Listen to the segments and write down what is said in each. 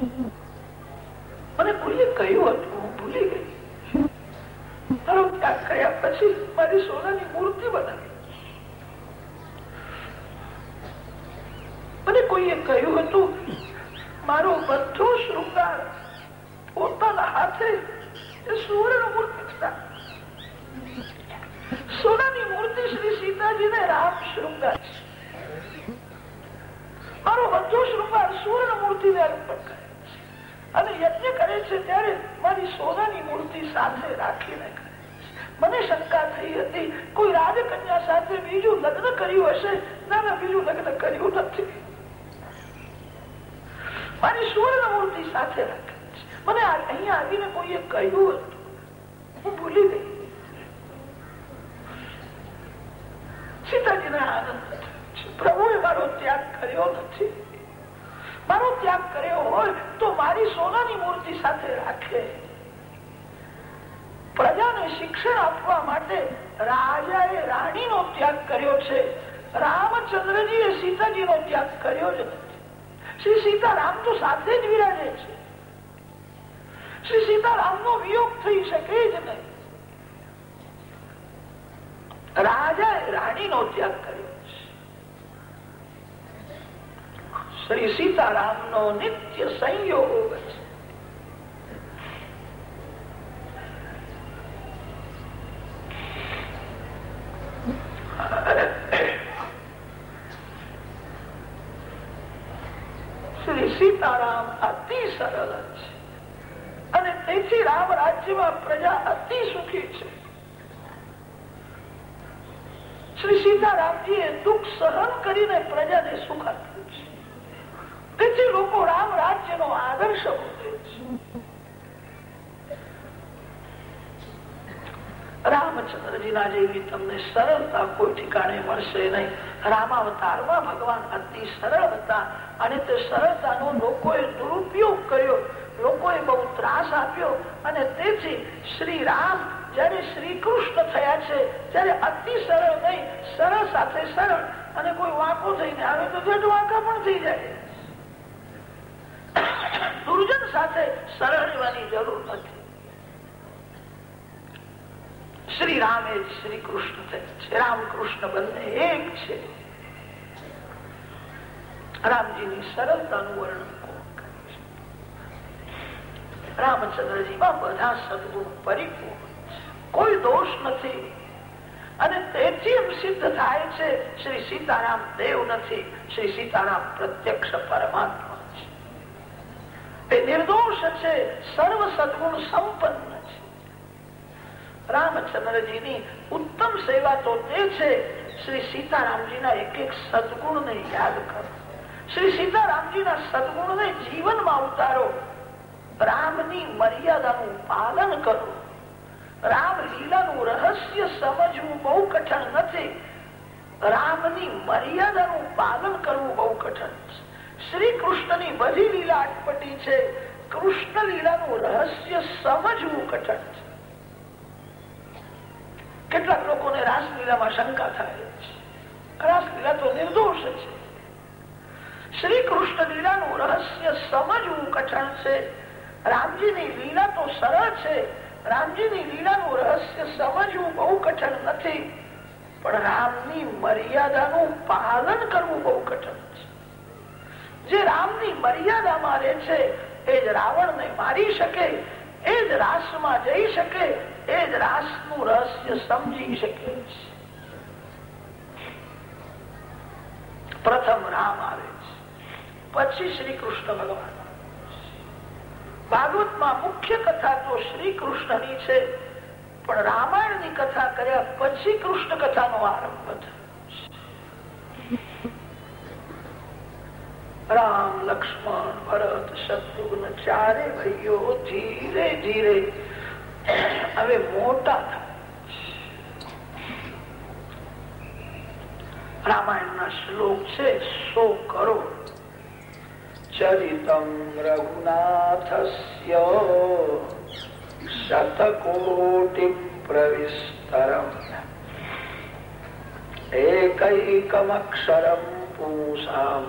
મને ભૂલી કહ્યું હતું હું ભૂલી ગઈ. મારો ત્યાગ કર્યા પછી મારી સોનાની મૂર્તિ બનાવી મને કોઈએ કહ્યું હતું, મારો બધો શૃંગાર પોતાના હાથે સુવર્ણ મૂર્તિ સોનાની મૂર્તિ શ્રી સીતાજીને રામ શૃંગાર. મારો બધો શૃંગાર સુવર્ણ મૂર્તિને અર્પણ કરે અને યજ્ઞ કરે છે ત્યારે મારી સોનાની મૂર્તિ સાથે રાખીને મને શંકા થઈ હતી, કોઈ રાજકન્યા સાથે બીજું લગ્ન કર્યું હશે? ના ના, બીજું લગ્ન કર્યું નથી. મારી સુવર્ણ મૂર્તિ સાથે રાખે મને અહીંયા આવીને કોઈએ કહ્યું હતું. હું ભૂલી ગઈ. સીતાજીને આનંદ પ્રભુએ મારો ત્યાગ કર્યો નથી. મારો ત્યાગ કર્યો હોય તો મારી સોનાની મૂર્તિ સાથે રાખે પ્રજાને શિક્ષણ આપવા માટે રાજાએ રાણીનો ત્યાગ કર્યો છે. રામચંદ્રજીએ સીતાજીનો ત્યાગ કર્યો છે. શ્રી સીતારામ તો સાથે જ વિરાજે છે. શ્રી સીતારામ નો વિયોગ થઈ શકે જ નહીં. રાજાએ રાણીનો ત્યાગ કર્યો છે શ્રી સીતારામ નો નિત્ય સંયોગ છે. શ્રી સીતારામ અતિ સરળ છે. અને તેથી રામ રાજ્યમાં પ્રજા અતિ સુખી છે. શ્રી સીતારામજી એ દુઃખ સહન કરીને પ્રજાને સુખ આપ્યું છે. તેથી લોકો રામ રાજ્યનો આદર્શ રામચંદ્રજીના જેવી તમને સરળતા કોઈ ઠીકાણે મળશે નહીં. રામાવતારમાં ભગવાન અતિ સરળ હતા અને તે સરળતાનો લોકોએ દુરુપયોગ કર્યો. લોકોએ બહુ ત્રાસ આપ્યો અને તેથી શ્રી રામ જયારે શ્રી કૃષ્ણ થયા છે, ત્યારે અતિ સરળ નહીં, સરળ સાથે સરળ અને કોઈ વાંકો થઈને આવે તો જટ વાંકા પણ થઈ જાય. દુર્જન સાથે સરળવાની જરૂર નથી. શ્રી રામ શ્રી કૃષ્ણ છે. રામકૃષ્ણ બંને એક છે. રામજીની સરળતાનું વર્ણન રામચંદ્રજીમાં બધા સદગુણ પરિપૂર્ણ કોઈ દોષ નથી. અને તેથી એમ સિદ્ધ થાય છે. શ્રી સીતારામ દેવ નથી. શ્રી સીતારામ પ્રત્યક્ષ પરમાત્મા એ નિર્દોષ છે, સર્વ સદગુણ સંપન્ન છે. રામચંદ્રજીની ઉત્તમ સેવા તો તે છે, શ્રી સીતારામજીના એક એક સદગુણ ને યાદ કરો. શ્રી સીતારામજીના સદગુણ ને જીવનમાં ઉતારો. રામની મર્યાદાનું પાલન કરો. રામ લીલાનું રહસ્ય સમજવું બહુ કઠણ નથી. રામની મર્યાદાનું પાલન કરવું બહુ કઠણ છે. શ્રી કૃષ્ણની બધી લીલા અટપટી છે. કૃષ્ણ લીલાનું રહસ્ય સમજવું કઠણ છે. કેટલાક લોકોને રાસલીલામાં શંકા થાય છે. રાસલીલા તો નિર્દોષ છે. શ્રી કૃષ્ણ લીલાનું રહસ્ય સમજવું કઠણ છે. રામજીની લીલા તો સરળ છે. રામજીની લીલાનું રહસ્ય સમજવું બહુ કઠણ નથી. પણ રામની મર્યાદાનું પાલન કરવું બહુ કઠણ જે રામની મર્યાદામાં રહે છે, એ જ રાવણને મારી શકે, એ જ રાસમાં જઈ શકે, એ જ રાસનું રહસ્ય સમજી શકે. પ્રથમ રામ આવે છે. પછી શ્રી કૃષ્ણ ભગવાન ભાગવતમાં મુખ્ય કથા તો શ્રી કૃષ્ણની છે, પણ રામાયણની કથા કર્યા પછી કૃષ્ણ કથાનો આરંભ થયો. રામ, લક્ષ્મણ, ભરત, શત્રુઘ્ન ચારે ભાઈઓ ધીરે ધીરે હવે મોટા રામાયણ ના શ્લોક છે, સો કરો ચરિતમ રઘુનાથ શતકોટિ પ્રવિસ્તરમ. એકૈકમક્ષરમ પુંસામ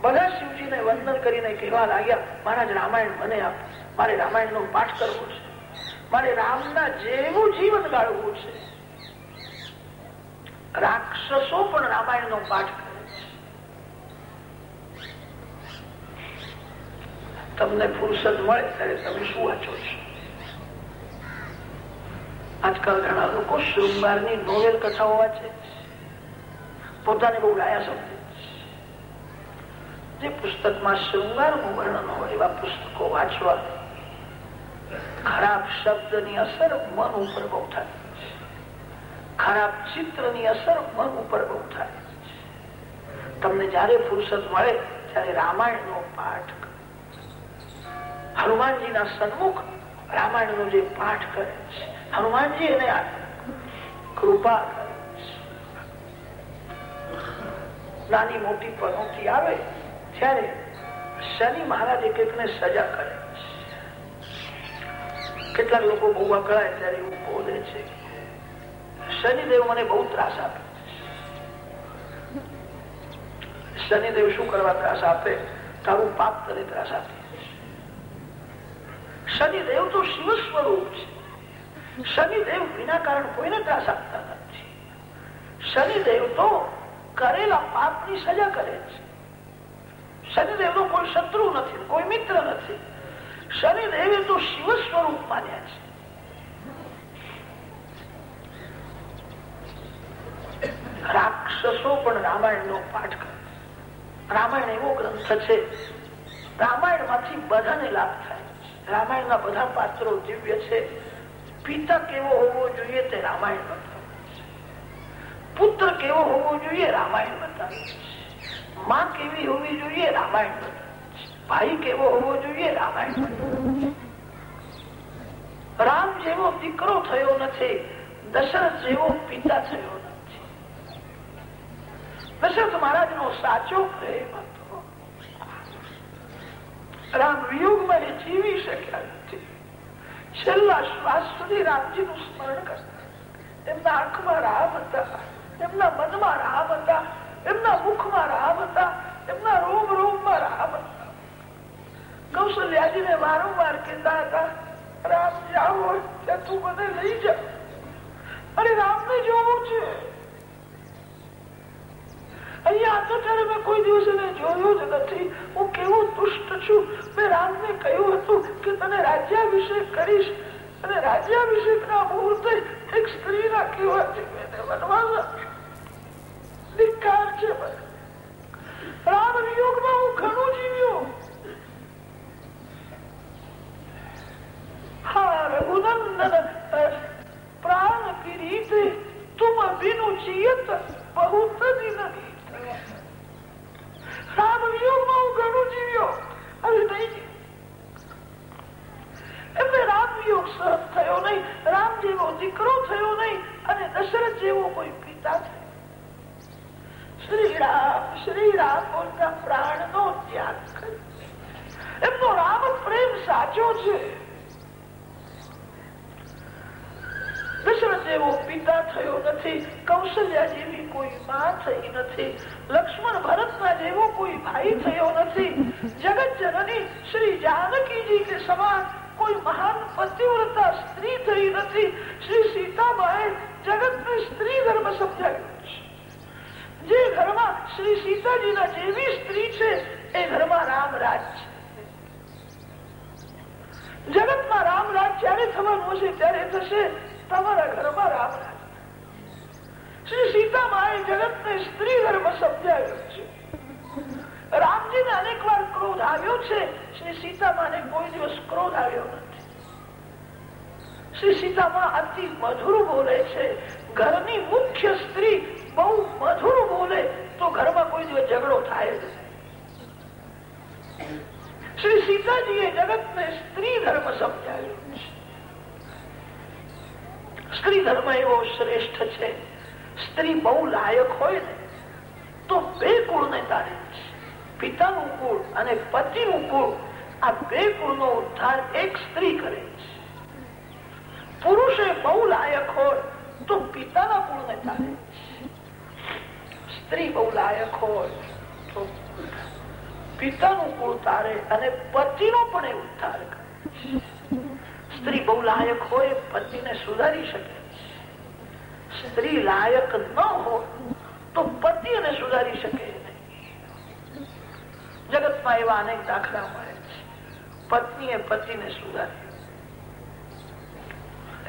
બધા શિવજીને વંદન કરીને કહેવા લાગ્યા, મહારાજ, રામાયણ મને આપ. મારે રામાયણ નો પાઠ કરવો છે. મારે રામના જેવું જીવન ગાળવું છે. રાક્ષસો પણ રામાયણ નો પાઠ કરે છે. તમને ફુરસદ મળે ત્યારે તમે શું વાંચો છો? આજકાલ ઘણા લોકો શૃંગારની નોવેલ કથાઓ વાંચે પોતાને બહુ ડાયા સમજે જે પુસ્તકમાં શૃંગારનું વર્ણન હોય એવા પુસ્તકો વાંચવા, ખરાબ શબ્દની અસર મન ઉપર બહુ થાય. ખરાબ ચિત્રની અસર મન ઉપર બહુ થાય. તમને જયારે ફુરસદ મળે, ત્યારે રામાયણ નો પાઠ હનુમાનજીના સન્મુખ રામાયણ નો જે પાઠ કરે છે, હનુમાનજી એને કૃપા નાની મોટી પનોતી આવે ત્યારે શનિ મહારાજ એક એક ને સજા કરે. કેટલાક લોકો બહુ અકળાય ત્યારે એવું બોલે છે શનિદેવ મને બહુ ત્રાસ આપે. શનિદેવ શું કરવા ત્રાસ આપે? તારું પાપ તને ત્રાસ આપે. શનિદેવ તો શિવ સ્વરૂપ છે. શનિદેવ વિના કારણ કોઈને ત્રાસ આપતા નથી. શનિદેવ તો કરેલા પાપની સજા કરે છે. શનિદેવ નો કોઈ શત્રુ નથી, કોઈ મિત્ર નથી. શનિદેવે તો શિવ સ્વરૂપ માન્યા છે. રાક્ષસો પણ રામાયણ નો પાઠ કરે રામાયણ એવો ગ્રંથ છે રામાયણમાંથી બધાને લાભ થાય રામાયણના બધા પાત્રો દિવ્ય છે. પિતા કેવો હોવો જોઈએ તે રામાયણ બતાવે પુત્ર કેવો હોવો જોઈએ રામાયણ બતાવે માં કેવી હોવી જોઈએ રામાયણ ભાઈ કેવો હોવો જોઈએ રામાયણ રામ જેવો દીકરો થયો નથી, દશરથ જેવો પિતા થયો નથી. દશરથ મહારાજ નો સાચો પ્રેમ હતો. રામ વિયોગમાં જીવી શક્યા નથી. છેલ્લા શ્વાસ સુધી રામજી નું સ્મરણ કરતા. એમના આંખમાં રામ હતા એમના મનમાં રામ હતા. એમના મુખમાં રામ હતા, એમના રોમ રોમમાં રામ હતા. કૌશલ્યાજીને વારંવાર કહેતા હતા, રામ જાવ તું મને લઈ જા અરે રામને જોવું છે. અહીંયા તો મેં કોઈ દિવસ જોયું જ નથી. હું કેવું દુષ્ટ છું. મેં રામને કહ્યું હતું કે તને રાજ્યાભિષેક કરીશ. અને રાજ્યાભિષેક ના મુહૂર્તે એક સ્ત્રી ના કહેવાથી મેં વનવાસ ધિક્કાર છે. રામ વિયોગમાં હું ઘણું જીવ્યો. નહીં. એમને રામ સહન થયો નહીં. રામ જેવો દીકરો થયો નહીં. અને દશરથ જેવો કોઈ પિતા થયો શ્રી રામ શ્રી રામ બોલતા પ્રાણ નો ત્યાગ એમનો રામ પ્રેમ સાચો છે. દશરથ પિતા થયો નથી, કૌશલ્યા જેવી કોઈ માં થઈ નથી, લક્ષ્મણ ભરતના જેવો કોઈ ભાઈ થયો નથી. જગત જનની શ્રી જાનકીજી કે સમાન કોઈ મહાન પતિવ્રતા સ્ત્રી થઈ નથી. શ્રી સીતાબાએ જગતને સ્ત્રી ધર્મ સમજાવ્યો છે. જે ઘરમાં શ્રી સીતાજીના જેવી સ્ત્રી છે, એ ઘરમાં રામ રાજ છે. જગતમાં રામ રાજ જયારે થવાનું હશે, ત્યારે થશે તમારા ઘરમાં રામ રાજ. શ્રી સીતામાએ જગતને સ્ત્રી ધર્મ સમજાવ્યો છે. રામજીને અનેક વાર ક્રોધ આવ્યો છે, શ્રી સીતામાને કોઈ દિવસ ક્રોધ આવ્યો નથી. શ્રી સીતામાં અતિ મધુર બોલે છે, ઘરની મુખ્ય સ્ત્રી બહુ મધુર બોલે, તો ઘરમાં કોઈ દિવસ ઝઘડો થાય જ શ્રી સીતાજીએ જગતને સ્ત્રી ધર્મ સમજાવ્યો સ્ત્રી ધર્મ એવો શ્રેષ્ઠ છે. સ્ત્રી બહુ લાયક હોય ને, તો બે કુળ ને તારે પિતાનું કુળ અને પતિનું કુળ, આ બે કુળ નો ઉદ્ધાર એક સ્ત્રી કરે છે. પુરુષે બહુ લાયક હોય, તો પિતાના કુળ ને તારે સ્ત્રી બહુ લાયક હોય તો પિતાનું કુળ તારે અને પતિનો પણ એ ઉદ્ધાર સ્ત્રી બહુ લાયક હોય પતિને સુધારી શકે. સ્ત્રી લાયક ન હોય તો પતિ એને સુધારી શકે જગતમાં એવા અનેક દાખલા મળે છે. પત્નીએ પતિને સુધારી.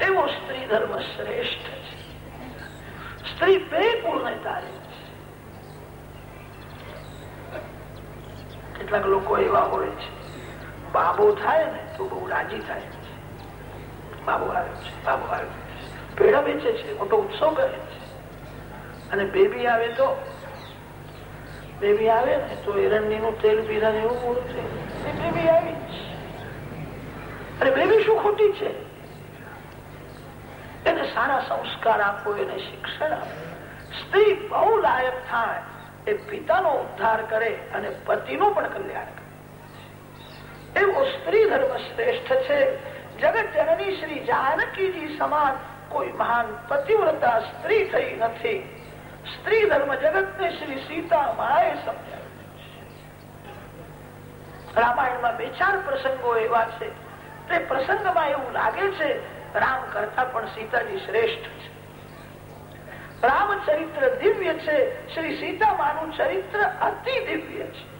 એવો સ્ત્રી ધર્મ શ્રેષ્ઠ છે. સ્ત્રી બે ગુણને તારે કેટલાક લોકો એવા હોય છે. બાબો થાય ને તો બહુ રાજી થાય બાબો આવે છે, બાબો આવ્યો પેઢા વેચે છે, મોટો ઉત્સવ કરે છે. અને બેબી આવે તો, બેબી આવે ને તો એરંડી નું તેલ પીધા એવું મૂળ છે બેબી આવી અરે બેબી શું ખોટી છે? એને સારા સંસ્કાર આપો, એને શિક્ષણ આપો. સ્ત્રી બહુ લાયક થાય. એ પિતાનો ઉદ્ધાર કરે અને પતિનું પણ કલ્યાણ કરે. એવો સ્ત્રી ધર્મ શ્રેષ્ઠ છે. જગત જનની શ્રી જાનકીજી સમાન કોઈ મહાન પતિવ્રતા સ્ત્રી થઈ નથી. સ્ત્રી ધર્મ જગત ને શ્રી સીતા માએ સમજાવ્યું રામાયણમાં બે ચાર પ્રસંગો એવા છે. તે પ્રસંગમાં એવું લાગે છે, રામ કરતા પણ સીતાજી શ્રેષ્ઠ છે. રામચરિત્ર દિવ્ય છે. શ્રી સીતામાનું ચરિત્ર અતિ દિવ્ય છે.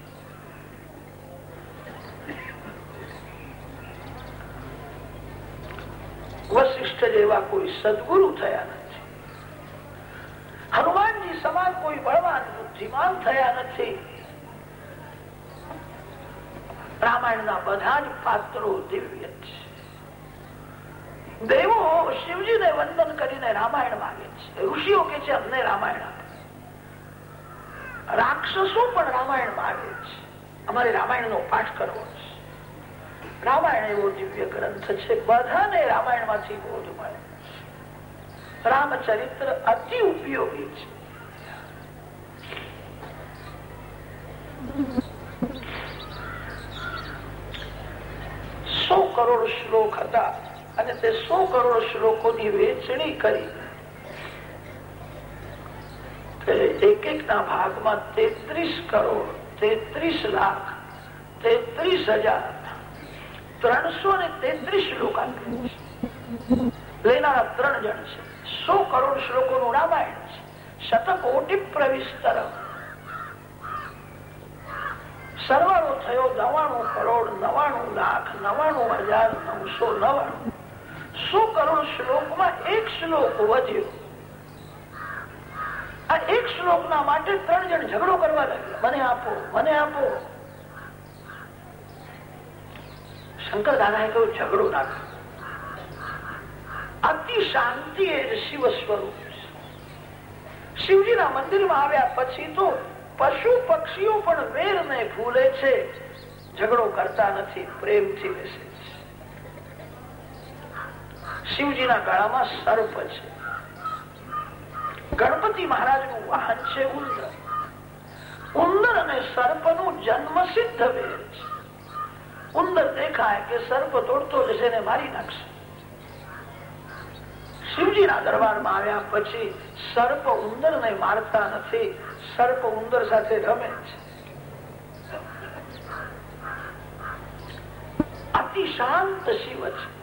વશિષ્ઠ જેવા કોઈ સદગુરુ થયા નથી. હનુમાનજી સમાન કોઈ બળવાન બુદ્ધિમાન થયા નથી. રામાયણના બધા જ પાત્રો દિવ્ય દેવો શિવજીને વંદન કરીને રામાયણ માંગે છે. ઋષિઓ કે છે, અમને રામાયણ આપે રાક્ષસો પણ રામાયણ માંગે છે. અમારે રામાયણ નો પાઠ કરવો છે. રામાયણ એવો દિવ્ય ગ્રંથ છે. બધાને રામાયણમાંથી બોધ મળે રામચરિત્ર અતિ ઉપયોગી છે. સો કરોડ શ્લોક હતા. અને તે સો કરોડ શ્લોકોની વેચણી કરી. એક એક ના ભાગમાં તેત્રીસ કરોડ, તેત્રીસ લાખ, તેત્રીસ હજાર, ત્રણસો ને તેત્રીસ લેનારા ત્રણ જણ છે. સો કરોડ શ્લોકો નું રામાયણ છે. શતકોટી તરફ સરવાળો થયો નવાણું કરોડ નવાણું લાખ નવાણું હજાર, નવસો નવાણું સો કરોડ શ્લોકમાં એક શ્લોક વધ્યો આ એક શ્લોક ના માટે ત્રણ જણ ઝઘડો કરવા લાગ્યા. મને આપો મને આપો. શંકર દાદાએ કહ્યું, ઝઘડો ના અતિ શાંતિ એ શિવ સ્વરૂપ શિવજીના મંદિરમાં આવ્યા પછી તો પશુ પક્ષીઓ પણ વેર ને ભૂલે છે. ઝઘડો કરતા નથી, પ્રેમથી બેસે. શિવજીના ગળામાં સર્પ છે. ગણપતિ મહારાજનું વાહન છે ઉંદર. ઉંદર અને સર્પનું જન્મ સિદ્ધ વેર છે. ઉંદર દેખાય કે સર્પ તોડતો જશે ને મારી નાખશે. શિવજીના દરબારમાં આવ્યા પછી સર્પ ઉંદર ને મારતા નથી, સર્પ ઉંદર સાથે રમે છે. અતિ શાંત શિવ છે.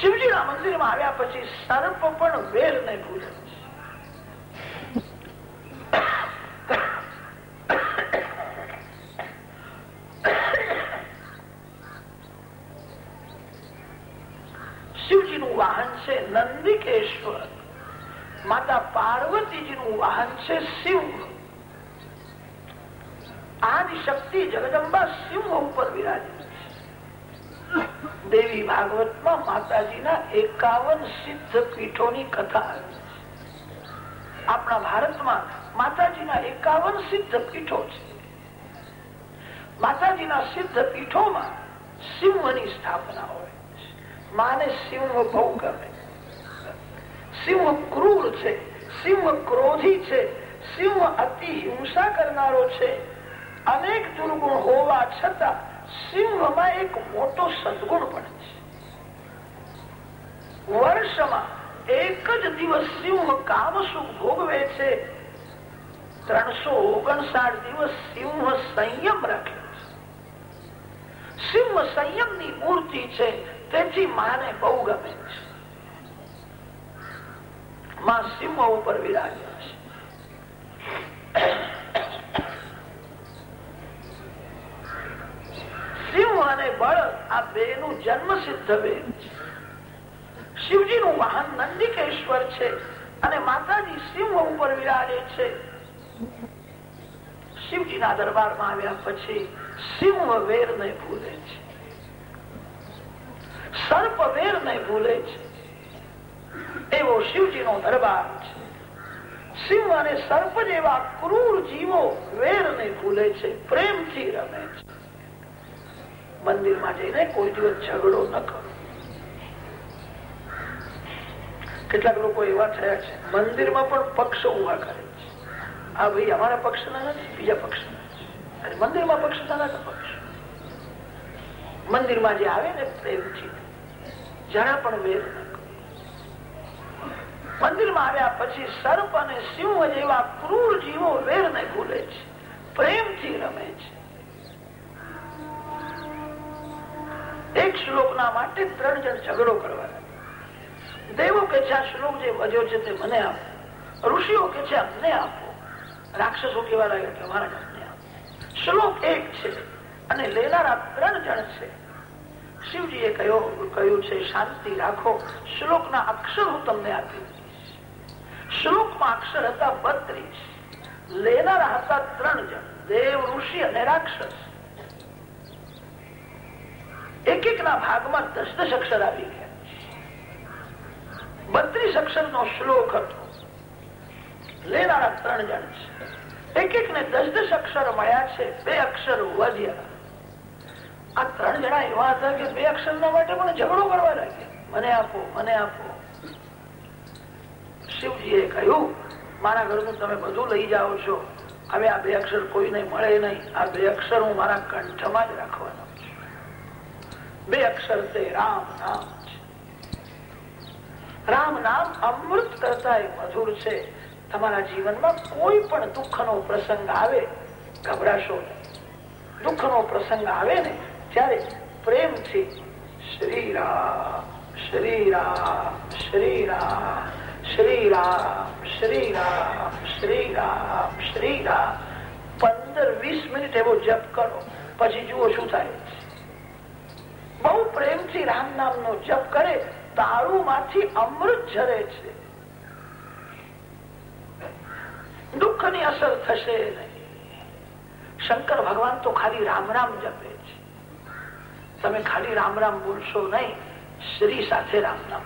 શિવજીના મંદિરમાં આવ્યા પછી સર્પ પણ વેર ને ભૂલે. શિવજી નું વાહન છે નંદિકેશ્વર. માતા પાર્વતીજી નું વાહન છે શિવ. આદિ શક્તિ જગદંબા સિંહ ઉપર વિરાજે. દેવી ભાગવતમાં માતાજીના એકાવન સિદ્ધ પીઠોની કથા. આપણા ભારતમાં માતાજીના એકાવન સિદ્ધ પીઠો છે. માતાજીના સિદ્ધ પીઠોમાં સિંહની સ્થાપના હોય માને સિંહ બહુ ગમે. સિંહ ક્રૂર છે સિંહ ક્રોધી છે સિંહ અતિ હિંસા કરનારો છે. અનેક દુર્ગુણ હોવા છતાં સિંહમાં એક મોટો સદગુણ પણ છે. વર્ષમાં એક જ દિવસ સિંહ કામ સુખ ભોગવે છે. ત્રણસો ઓગણસાઠ દિવસ સિંહ સંયમ રાખે સિંહ સંયમની મૂર્તિ છે, તેથી માને બહુ ગમે છે. માં સિંહ ઉપર વિરાજે છે સિંહ અને બળ આ બે નું જન્મ સિદ્ધ વેદ છે વાહન નંદિકેશ્વર છે અને માતાજી સિંહ ઉપર વિરાજે છે. શિવજીના દરબારમાં આવ્યા પછી સિંહ વેર ને ભૂલે છે. સર્પ વેર ને ભૂલે છે. એવો શિવજી નો દરબાર છે. સિંહ અને સર્પ જેવા ક્રૂર જીવો વેર ને ભૂલે છે, પ્રેમથી રમે છે. મંદિરમાં જઈને કોઈ દિવસ ઝઘડો ન કરો. કેટલાક લોકો એવા થયા છે, મંદિરમાં પણ પક્ષ ઊભા કરે છે. આ ભાઈ અમારા પક્ષના નથી, બીજા પક્ષના અને મંદિરમાં પક્ષ ના પક્ષ. મંદિરમાં જે આવે ને પ્રેમથી, જરા પણ વેર મંદિરમાં આવ્યા પછી સર્પ અને સિંહ જેવા ક્રૂર જીવો વેર ને ભૂલે છે, પ્રેમથી રમે છે. એક શ્લોકના માટે ત્રણ જણ ઝઘડો કરવા દેવો કે છે શ્લોક જે વધ્યો છે તે મને આપો. ઋષિઓ કે છે અમને આપો. રાક્ષસો કેવા લાગે કે, અમારા અમને આપો. શ્લોક એક છે અને લેનારા ત્રણ જણ છે. શિવજીએ કહ્યું કહ્યું છે, શાંતિ રાખો. શ્લોકના અક્ષર હું તમને આપી શ્લોકમાં અક્ષર હતા બત્રીસ. લેનારા હતા ત્રણ જણ. દેવ, ઋષિ અને રાક્ષસ. એક એક ના ભાગમાં દસ દસ અક્ષર આવી ગયા. બત્રીસ અક્ષર નો શ્લોક હતો. લેનારા ત્રણ જણ છે. એક એક ને દસ દસ અક્ષર મળ્યા છે, બે અક્ષર વધ્યા. આ ત્રણ જણા એવા હતા કે બે અક્ષર ના માટે પણ ઝઘડો કરવા લાગ્યા. મને આપો મને આપો. શિવજીએ કહ્યું, મારા ઘરનું તમે બધું લઈ જાઓ છો. હવે આ બે અક્ષર કોઈને મળે નહીં. આ બે અક્ષર હું મારા કંઠમાં જ રાખવાનો બે અક્ષર છે, રામ નામ રામ નામ અમૃત કરતા મધુર છે. તમારા જીવનમાં કોઈ પણ દુઃખ નો પ્રસંગ આવે, ગભરાશો દુઃખ નો પ્રસંગ આવે ને, ત્યારે પ્રેમથી શ્રી રામ શ્રી રામ શ્રી રામ શ્રી રામ શ્રી રામ શ્રી રામ શ્રી રામ પંદર વીસ મિનિટ એવો જપ કરો, પછી જુઓ શું થાય. બહુ પ્રેમથી રામ નામ નો જપ કરે તારું માંથી અમૃત ઝરે છે. દુઃખની અસર થશે શંકર ભગવાન તો ખાલી રામ રામ જપે છે. તમે ખાલી રામ રામ બોલશો નહીં, શ્રી સાથે રામ નામ.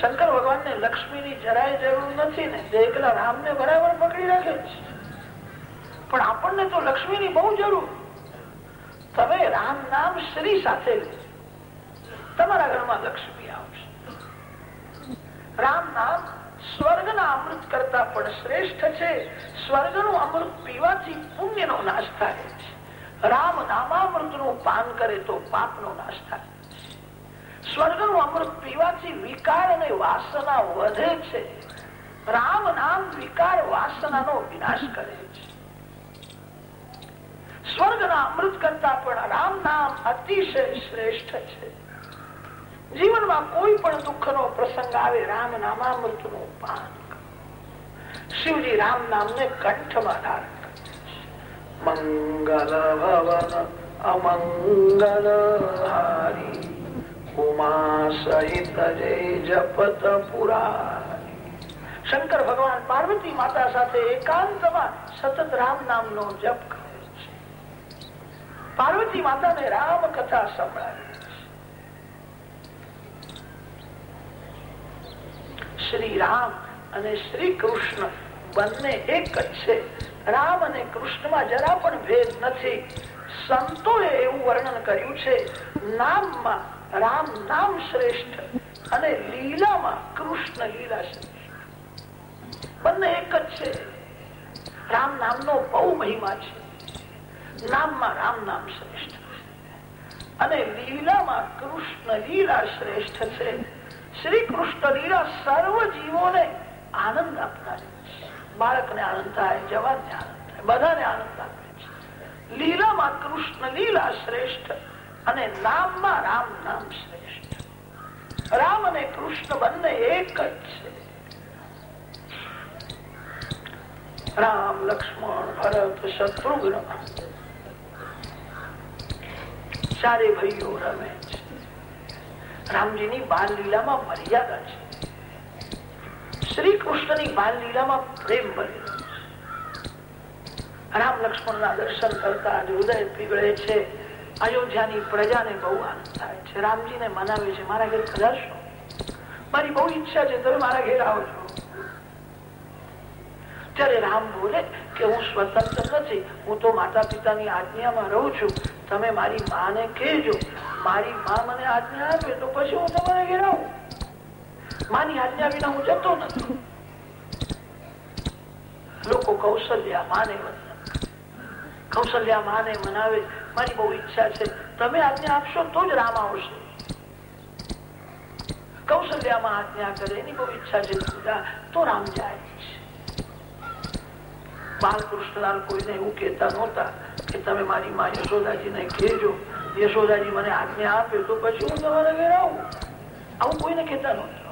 શંકર ભગવાન ને લક્ષ્મી ની જરાય જરૂર નથી ને એકલા રામ ને બરાબર પકડી રાખે છે. પણ આપણને તો લક્ષ્મી ની બહુ જરૂર. તમે રામ નામ શ્રી સાથે તમારા ઘરમાં લક્ષ્મી આવશે. રામ નામ સ્વર્ગના અમૃત કરતા પણ શ્રેષ્ઠ છે. સ્વર્ગનું અમૃત પીવાથી પુણ્યનો નાશ થાય છે. રામ નામામૃતનું પાન કરે તો પાપનો નાશ થાય સ્વર્ગનું અમૃત પીવાથી વિકાર અને વાસના વધે છે. રામ નામ વિકાર વાસનાનો વિનાશ કરે છે. સ્વર્ગના અમૃત કરતા પણ રામ નામ અતિશય શ્રેષ્ઠ છે. જીવનમાં કોઈ પણ દુઃખ નો પ્રસંગ આવે રામ નામામૃતનું પાન શિવજી રામ નામ ને કંઠમાં ધારણ મંગલ ભવન અમંગલ હારી. ઉમા સહિત જય જપત પુરારી. શંકર ભગવાન પાર્વતી માતા સાથે એકાંતમાં સતત રામ નામ નો જપ કરે પાર્વતી માતાને રામ કથા સંભળાવી શ્રી રામ અને શ્રી કૃષ્ણ બંને એક જ છે. રામ અને કૃષ્ણમાં જરા પણ ભેદ નથી. સંતોએ એવું વર્ણન કર્યું છે, નામમાં રામ નામ શ્રેષ્ઠ અને લીલામાં કૃષ્ણ લીલા શ્રેષ્ઠ. બંને એક જ છે. રામ નામનો બહુ મહિમા છે. નામમાં રામ નામ શ્રેષ્ઠ અને લીલામાં કૃષ્ણ લીલા શ્રેષ્ઠ છે શ્રી કૃષ્ણ લીલા સર્વ જીવોને આનંદ આપનારી બાળકને આનંદ થાય, જવાનને આનંદ થાય, બધાને આનંદ આપે છે. લીલામાં કૃષ્ણ લીલા શ્રેષ્ઠ અને નામમાં રામ નામ શ્રેષ્ઠ. રામ અને કૃષ્ણ બંને એક જ છે. રામ, લક્ષ્મણ, ભરત, શત્રુઘ્ન. ચારે ભાઈઓ રમે છે. રામજીની બાલ લીલામાં મર્યાદા છે. શ્રી કૃષ્ણની બાલ લીલામાં પ્રેમ ભરેલો રામ લક્ષ્મણ ના દર્શન કરતા હૃદય પીગળે છે. અયોધ્યાની પ્રજાને બહુ આનંદ થાય છે. રામજીને મનાવે છે, મારા ઘેર ખજાશો મારી બહુ ઈચ્છા છે, તમે મારા ઘેર આવજો ત્યારે રામ બોલે કે, હું સ્વતંત્ર નથી. હું તો માતા પિતાની આજ્ઞામાં રહું છું. તમે મારી માને કહેજો. મારી મા મને આજ્ઞા આપે તો પછી હું તમારે ઘેર આવું. માની આજ્ઞા વિના હું જતો નથી. લોકો કૌશલ્યા માને કૌશલ્યા માને મનાવે. મારી બહુ ઈચ્છા છે. તમે આજ્ઞા આપશો તો જ રામ આવશે. કૌશલ્યામાં આજ્ઞા કરે એની બહુ ઈચ્છા છે તો રામ જાય. બાલકૃષ્ણલાલ કોઈને એવું કહેતા નહોતા કે તમે મારી મા યશોદાજીને કહેજો યશોદાજી મને આજ્ઞા આપે તો પછી હું તમારા ઘેર આવું આવું કોઈને કહેતા નહોતા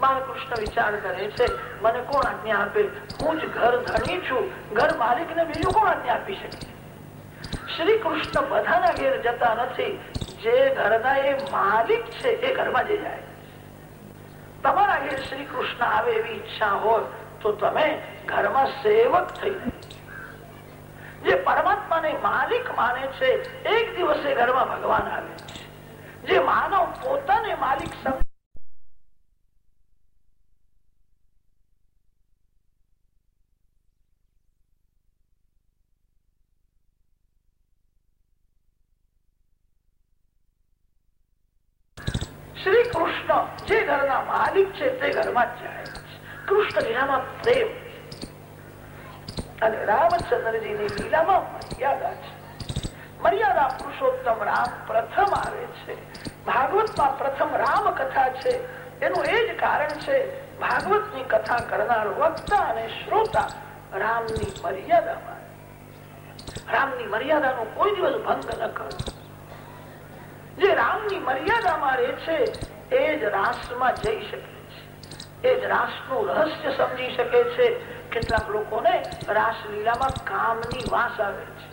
બાલકૃષ્ણ વિચાર કરે છે મને કોણ આજ્ઞા આપે હું જ ઘર ધણી છું ઘર માલિક ને બીજું કોણ આજ્ઞા આપી શકે શ્રી કૃષ્ણ બધાના ઘેર જતા નથી જે ઘરના એ માલિક છે એ ઘરમાં જઈ જાય તમારા ઘેર શ્રી કૃષ્ણ આવે એવી ઈચ્છા હોય તો તમે ઘરમાં સેવક થઈ જે પરમાત્માને માલિક માને છે, એક દિવસે ઘરમાં ભગવાન આવે જે માનવ પોતાને માલિક શ્રી કૃષ્ણ જે ઘરના માલિક છે તે ઘરમાં જ જાય. કૃષ્ણ લીલામાં પ્રેમ. અને રામચંદ્રજીની લીલામાં મર્યાદા છે. મર્યાદા પુરુષોત્તમ રામ પ્રથમ આવે છે. ભાગવતમાં પ્રથમ રામ કથા છે. એનું એ જ કારણ છે, ભાગવતની કથા કરનાર વક્તા અને શ્રોતા રામની મર્યાદામાં. રામની મર્યાદાનો કોઈ દિવસ ભંગ ન કરો. જે રામની મર્યાદામાં રહે છે, એ જ રાસમાં જઈ શકે. એ જ રાસનું રહસ્ય સમજી શકે છે. કેટલાક લોકોને રાસલીલામાં કામની વાસ આવે છે.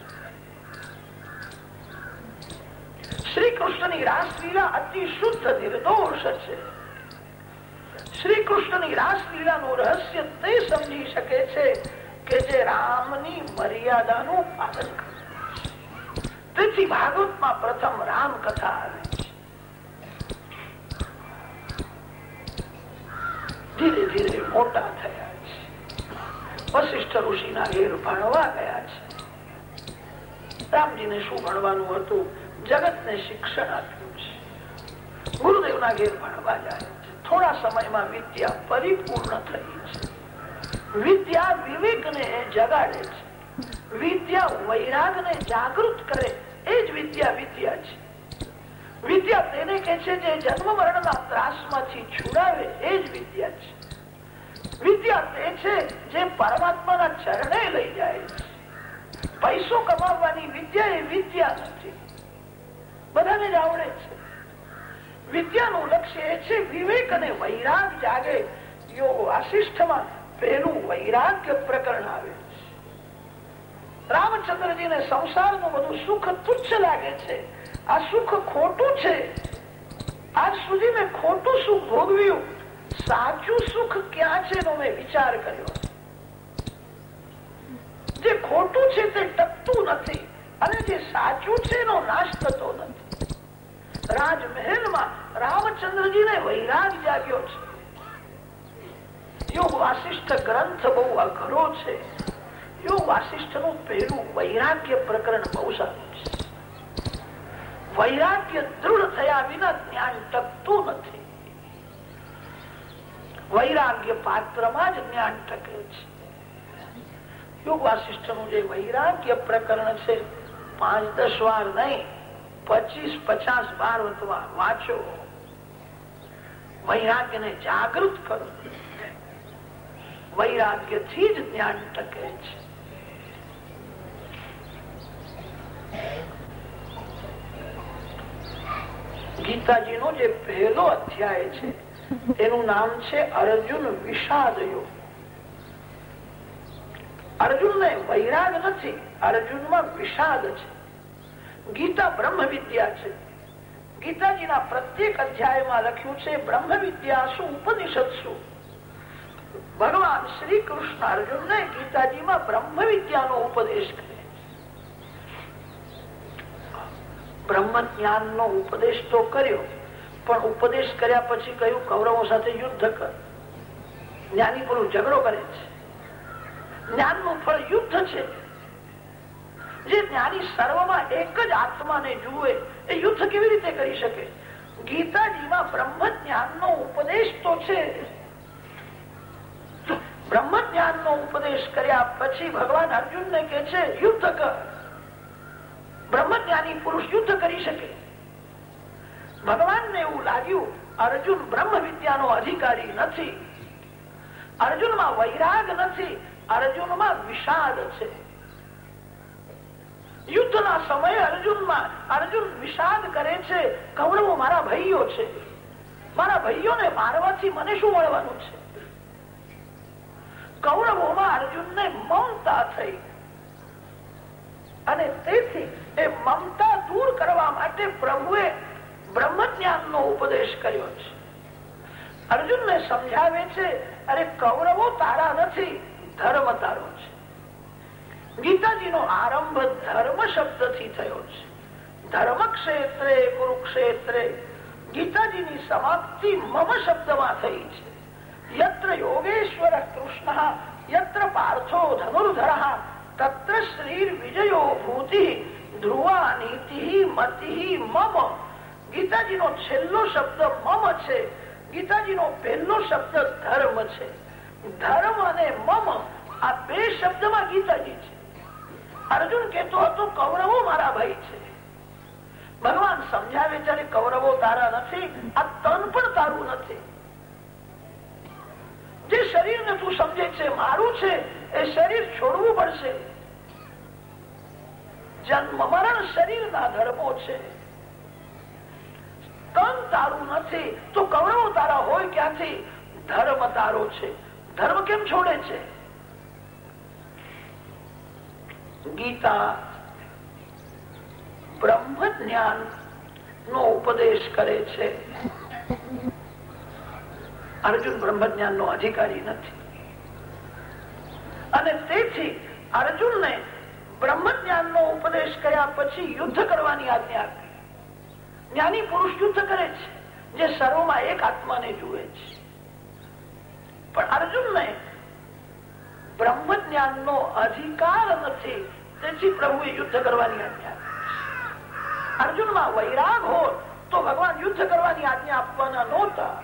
શ્રી કૃષ્ણની રાસલીલા અતિ શુદ્ધ નિર્દોષ છે. શ્રી કૃષ્ણની રાસલીલાનું રહસ્ય તે સમજી શકે છે કે જે રામની મર્યાદાનું પાલન કરે તેથી ભાગવતમાં પ્રથમ રામ કથા આવે છે ધીરે ધીરે મોટા થયા છે. વશિષ્ઠ ઋષિના ઘેર ભણવા ગયા છે. રામજીને શું ભણવાનું હતું? જગતને શિક્ષણ આપ્યું છે. ગુરુદેવના ઘેર ભણવા જાય થોડા સમયમાં વિદ્યા પરિપૂર્ણ થઈ છે. વિદ્યા વિવેકને જગાડે છે. વિદ્યા વૈરાગને જાગૃત કરે. એ જ વિદ્યા વિદ્યા છે. વિદ્યા તેને કે છે જે જન્મ મરણના ત્રાસમાંથી છુડાવે એ જ વિદ્યા છે. વિદ્યા તે છે જે પરમાત્માના ચરણે લઈ જાય પૈસો કમાવવાની વિદ્યા એ વિદ્યા નથી. બધાને જ આવડે છે. વિદ્યાનું લક્ષ્ય એ છે વિવેક અને વૈરાગ જાગે. યોગ વાસિષ્ઠમાં પહેલું વૈરાગ્ય પ્રકરણ આવે છે. રામચંદ્રજીને સંસારનું બધું સુખ તુચ્છ લાગે છે. આ સુખ ખોટું છે. આજ સુધી મેં ખોટું સુખ ભોગવ્યું. સાચું સુખ ક્યાં છે એનો મેં વિચાર કર્યો. જે ખોટું છે તે ટકતું નથી અને જે સાચું છે એનો નાશ થતો નથી. રાજમહેલમાં રામચંદ્રજીને વૈરાગ જાગ્યો છે. યોગ વાસિષ્ઠ ગ્રંથ બહુ અઘરો છે. યોગ વાસિષ્ઠનું પહેલું વૈરાગ્ય પ્રકરણ બહુ સારું વૈરાગ્ય દૃઢ થયા વિના જ્ઞાન ટકતું નથી. વૈરાગ્ય પાત્રમાં જ જ્ઞાન ટકે છે. યોગ વાસિષ્ઠનું જે વૈરાગ્ય પ્રકરણ છે, પાંચ દસ વાર નહીં, પચીસ પચાસ બાર વાંચો. વૈરાગ્ય ને જાગૃત કરો. વૈરાગ્યથી જ જ્ઞાન ટકે છે. ગીતાજી નો જે પહેલો અધ્યાય છે, એનું નામ છે અર્જુન વિષાદ અર્જુન ને વૈરાગ નથી અર્જુનમાં વિષાદ છે. ગીતા બ્રહ્મ વિદ્યા છે. ગીતાજીના પ્રત્યેક અધ્યાયમાં લખ્યું છે બ્રહ્મ વિદ્યા શું ઉપનિષદ શું? ભગવાન શ્રી કૃષ્ણ અર્જુન ને ગીતાજીમાં બ્રહ્મ વિદ્યાનો ઉપદેશ કરે બ્રહ્મ જ્ઞાન નો ઉપદેશ તો કર્યો, પણ ઉપદેશ કર્યા પછી કહ્યું, કૌરવો સાથે યુદ્ધ કર. જ્ઞાની પુરુષ ઝઘડો કરે છે. જ્ઞાનનું ફળ યુદ્ધ છે. જે જ્ઞાની સર્વમાં એક જ આત્માને જુએ, એ યુદ્ધ કેવી રીતે કરી શકે? ગીતાજીમાં બ્રહ્મ જ્ઞાન નો ઉપદેશ તો છે. બ્રહ્મ જ્ઞાન નો ઉપદેશ કર્યા પછી ભગવાન અર્જુન ને કે છે, યુદ્ધ કર. બ્રહ્મજ્ઞાની પુરુષ યુદ્ધ કરી શકે. ભગવાનને એવું લાગ્યું, અર્જુન બ્રહ્મ વિદ્યાનો અધિકારી નથી. અર્જુનમાં વૈરાગ નથી. અર્જુનમાં વિષાદ છે. યુદ્ધના સમયે અર્જુનમાં, અર્જુન વિષાદ કરે છે. કૌરવો મારા ભાઈઓ છે. મારા ભાઈઓને મારવાથી મને શું મળવાનું છે? કૌરવોમાં અર્જુનને મૌનતા થઈ. અને તેથી એ મમતા દૂર કરવા માટે પ્રભુએ બ્રહ્મ નો ઉપદેશ કર્યો છે. અર્જુન ને સમજાવે છે, અરે કૌરવો તારા નથી, ધર્મ તારો છે. ગીતાજીનો આરંભ ધર્મ શબ્દથી થયો છે. ધર્મ ક્ષેત્રે કુરુક્ષેત્રે ગીતાજીની સમાપ્તિ મમ શબ્દમાં થઈ છે. યત્ર યોગેશ્વર કૃષ્ણ, યત્ર પાર્થો ધનુર્ધર, તત્ર શ્રી વિજયો ભૂતિ ધ્રુવા નીતિ મતિ મમ. ગીતાજીનો છેલ્લો શબ્દ મમ છે. ગીતાજીનો પહેલો શબ્દ ધર્મ છે. ધર્મ અને મમ આ બે શબ્દમાં ગીતાજી છે. અર્જુન કેતો હતો, કૌરવો મારા ભાઈ છે. ભગવાન સમજાવે ત્યારે કૌરવો તારા નથી, આ તન પણ તારું નથી. જે શરીર ને તું સમજે છે, મારું છે, એ શરીર છોડવું પડશે. જન્મ મરણ શરીર ના ધર્મો છે. તન તારું નથી, તો કૌરવો તારા હોય ક્યાંથી? ધર્મ તારો છે. ધર્મ કેમ છોડે છે? ગીતા બ્રહ્મ જ્ઞાન નો ઉપદેશ કરે છે. અર્જુન બ્રહ્મ જ્ઞાન નો અધિકારી નથી. અને તેથી અર્જુન ને બ્રહ્મ જ્ઞાન નો ઉપદેશ કર્યા પછી યુદ્ધ કરવાની આજ્ઞા આપી. જ્ઞાની પુરુષ યુદ્ધ કરે છે, જે સર્વમાં એક આત્માને જુએ છે. પણ અર્જુન ને બ્રહ્મ જ્ઞાન નો અધિકાર નથી, તેથી પ્રભુએ યુદ્ધ કરવાની આજ્ઞા અર્જુનમાં વૈરાગ હોત તો ભગવાન યુદ્ધ કરવાની આજ્ઞા આપવાના નહોતા.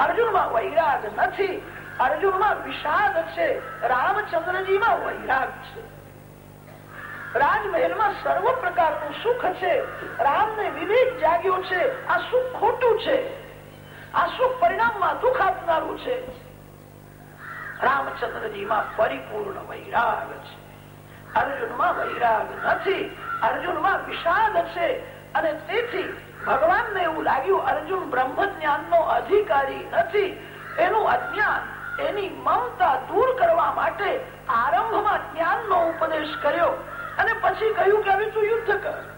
અર્જુનમાં વૈરાગ નથી, અર્જુનમાં વિષાદ છે, રામચંદ્રજીમાં વૈરાગ છે. રાજમહેલમાં સર્વ પ્રકારનું સુખ છે. રામને વિવેક જાગ્યો છે. આ સુખ ખોટું છે. આ સુખ પરિણામમાં દુઃખ આપનારું છે. રામચંદ્રજીમાં પરિપૂર્ણ વૈરાગ છે. અર્જુનમાં વૈરાગ નથી. અર્જુનમાં વિષાદ છે. અને તેથી ભગવાનને એવું લાગ્યું, અર્જુન બ્રહ્મ જ્ઞાન નો અધિકારી નથી. એનું અજ્ઞાન, એની મમતા દૂર કરવા માટે આરંભમાં જ્ઞાન નો ઉપદેશ કર્યો. અને પછી કહ્યું કે હવે તું યુદ્ધ કર.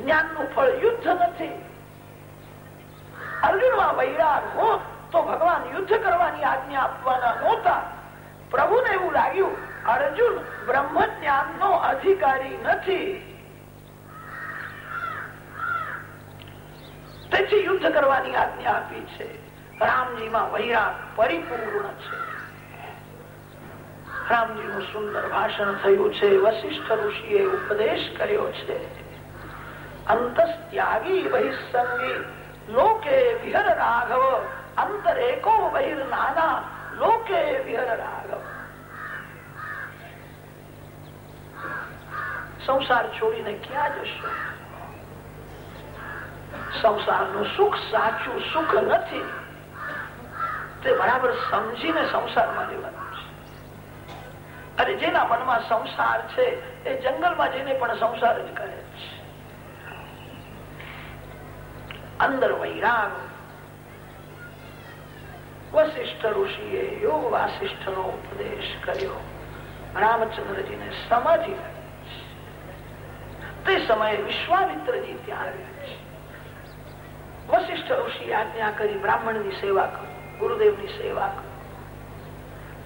જ્ઞાનનું ફળ યુદ્ધ નથી. અર્જુનમાં વૈરાગ હોત તો ભગવાન યુદ્ધ કરવાની આજ્ઞા આપવાના નહોતા. પ્રભુને એવું લાગ્યું, અર્જુન બ્રહ્મ જ્ઞાન અધિકારી નથી. તેથી યુદ્ધ કરવાની આજ્ઞા આપી છે. રામજીમાં વૈરાગ પરિપૂર્ણ છે. રામજીનું સુંદર ભાષણ થયું છે, વશિષ્ઠ ઋષિએ ઉપદેશ કર્યો છે. અંતસ્ત્યાગી બહિસંગી, લોકે વિહર રાઘવ અંતર એકો બહિર નાના, લોકે વિહર રાઘવ. સંસાર છોડીને ક્યાં જશો? સંસારનું સુખ સાચું સુખ નથી. તે બરાબર સમજીને સંસારમાં અને જેના મનમાં સંસાર છે, એ જંગલમાં જઈને પણ સંસાર જ કરે છે. અંદર વૈરાગ. વશિષ્ઠ ઋષિએ યોગ વાસિષ્ઠ નો ઉપદેશ કર્યો. રામચંદ્રજીને સમાધિ તે સમયે વિશ્વામિત્રજી ત્યાં આવ્યા છે. વશિષ્ઠ ઋષિ આજ્ઞા કરી બ્રાહ્મણની સેવા કરો, ગુરુદેવની સેવા કરો.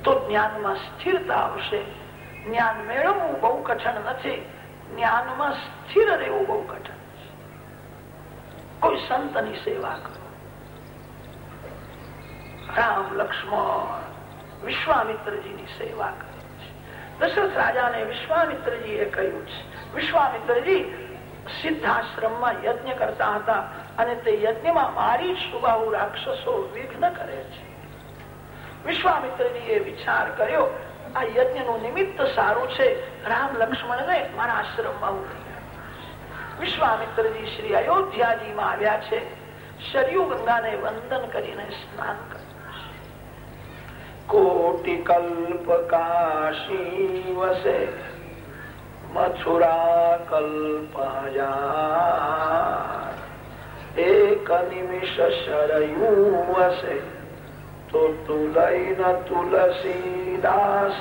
તો જ્ઞાનમાં સ્થિરતા આવશે. જ્ઞાન મેળવવું બહુ કઠણ નથી. જ્ઞાનમાં સ્થિર રહેવું બહુ કઠણ. કોઈ સંતની સેવા કરો. રામ, લક્ષ્મણ, વિશ્વામિત્રજીની સેવા કરે. છે દશરથ રાજાને વિશ્વામિત્રજી એ કહ્યું છે. વિશ્વામિત્રજી, સિદ્ધાશ્રમમાં યજ્ઞ કરતા હતા અને તે યજ્ઞમાં મારી સુબાહુ રાક્ષસો વિઘ્ન કરે છે. વિશ્વામિત્રજી એ વિચાર કર્યો, આ યજ્ઞનું નિમિત્ત સારું છે. રામ લક્ષ્મણ ને મારા આશ્રમમાં ઉતરી વિશ્વામિત્રજી શ્રી અયોધ્યાજી માં આવ્યા છે. શરયુ ગંગાને વંદન કરીને સ્નાન કર્યું. કોટિ કલ્પ કાશી વસે, મથુરા કલ્પ એક નિમિષ શરયુ વસે તો તુલસી દાસ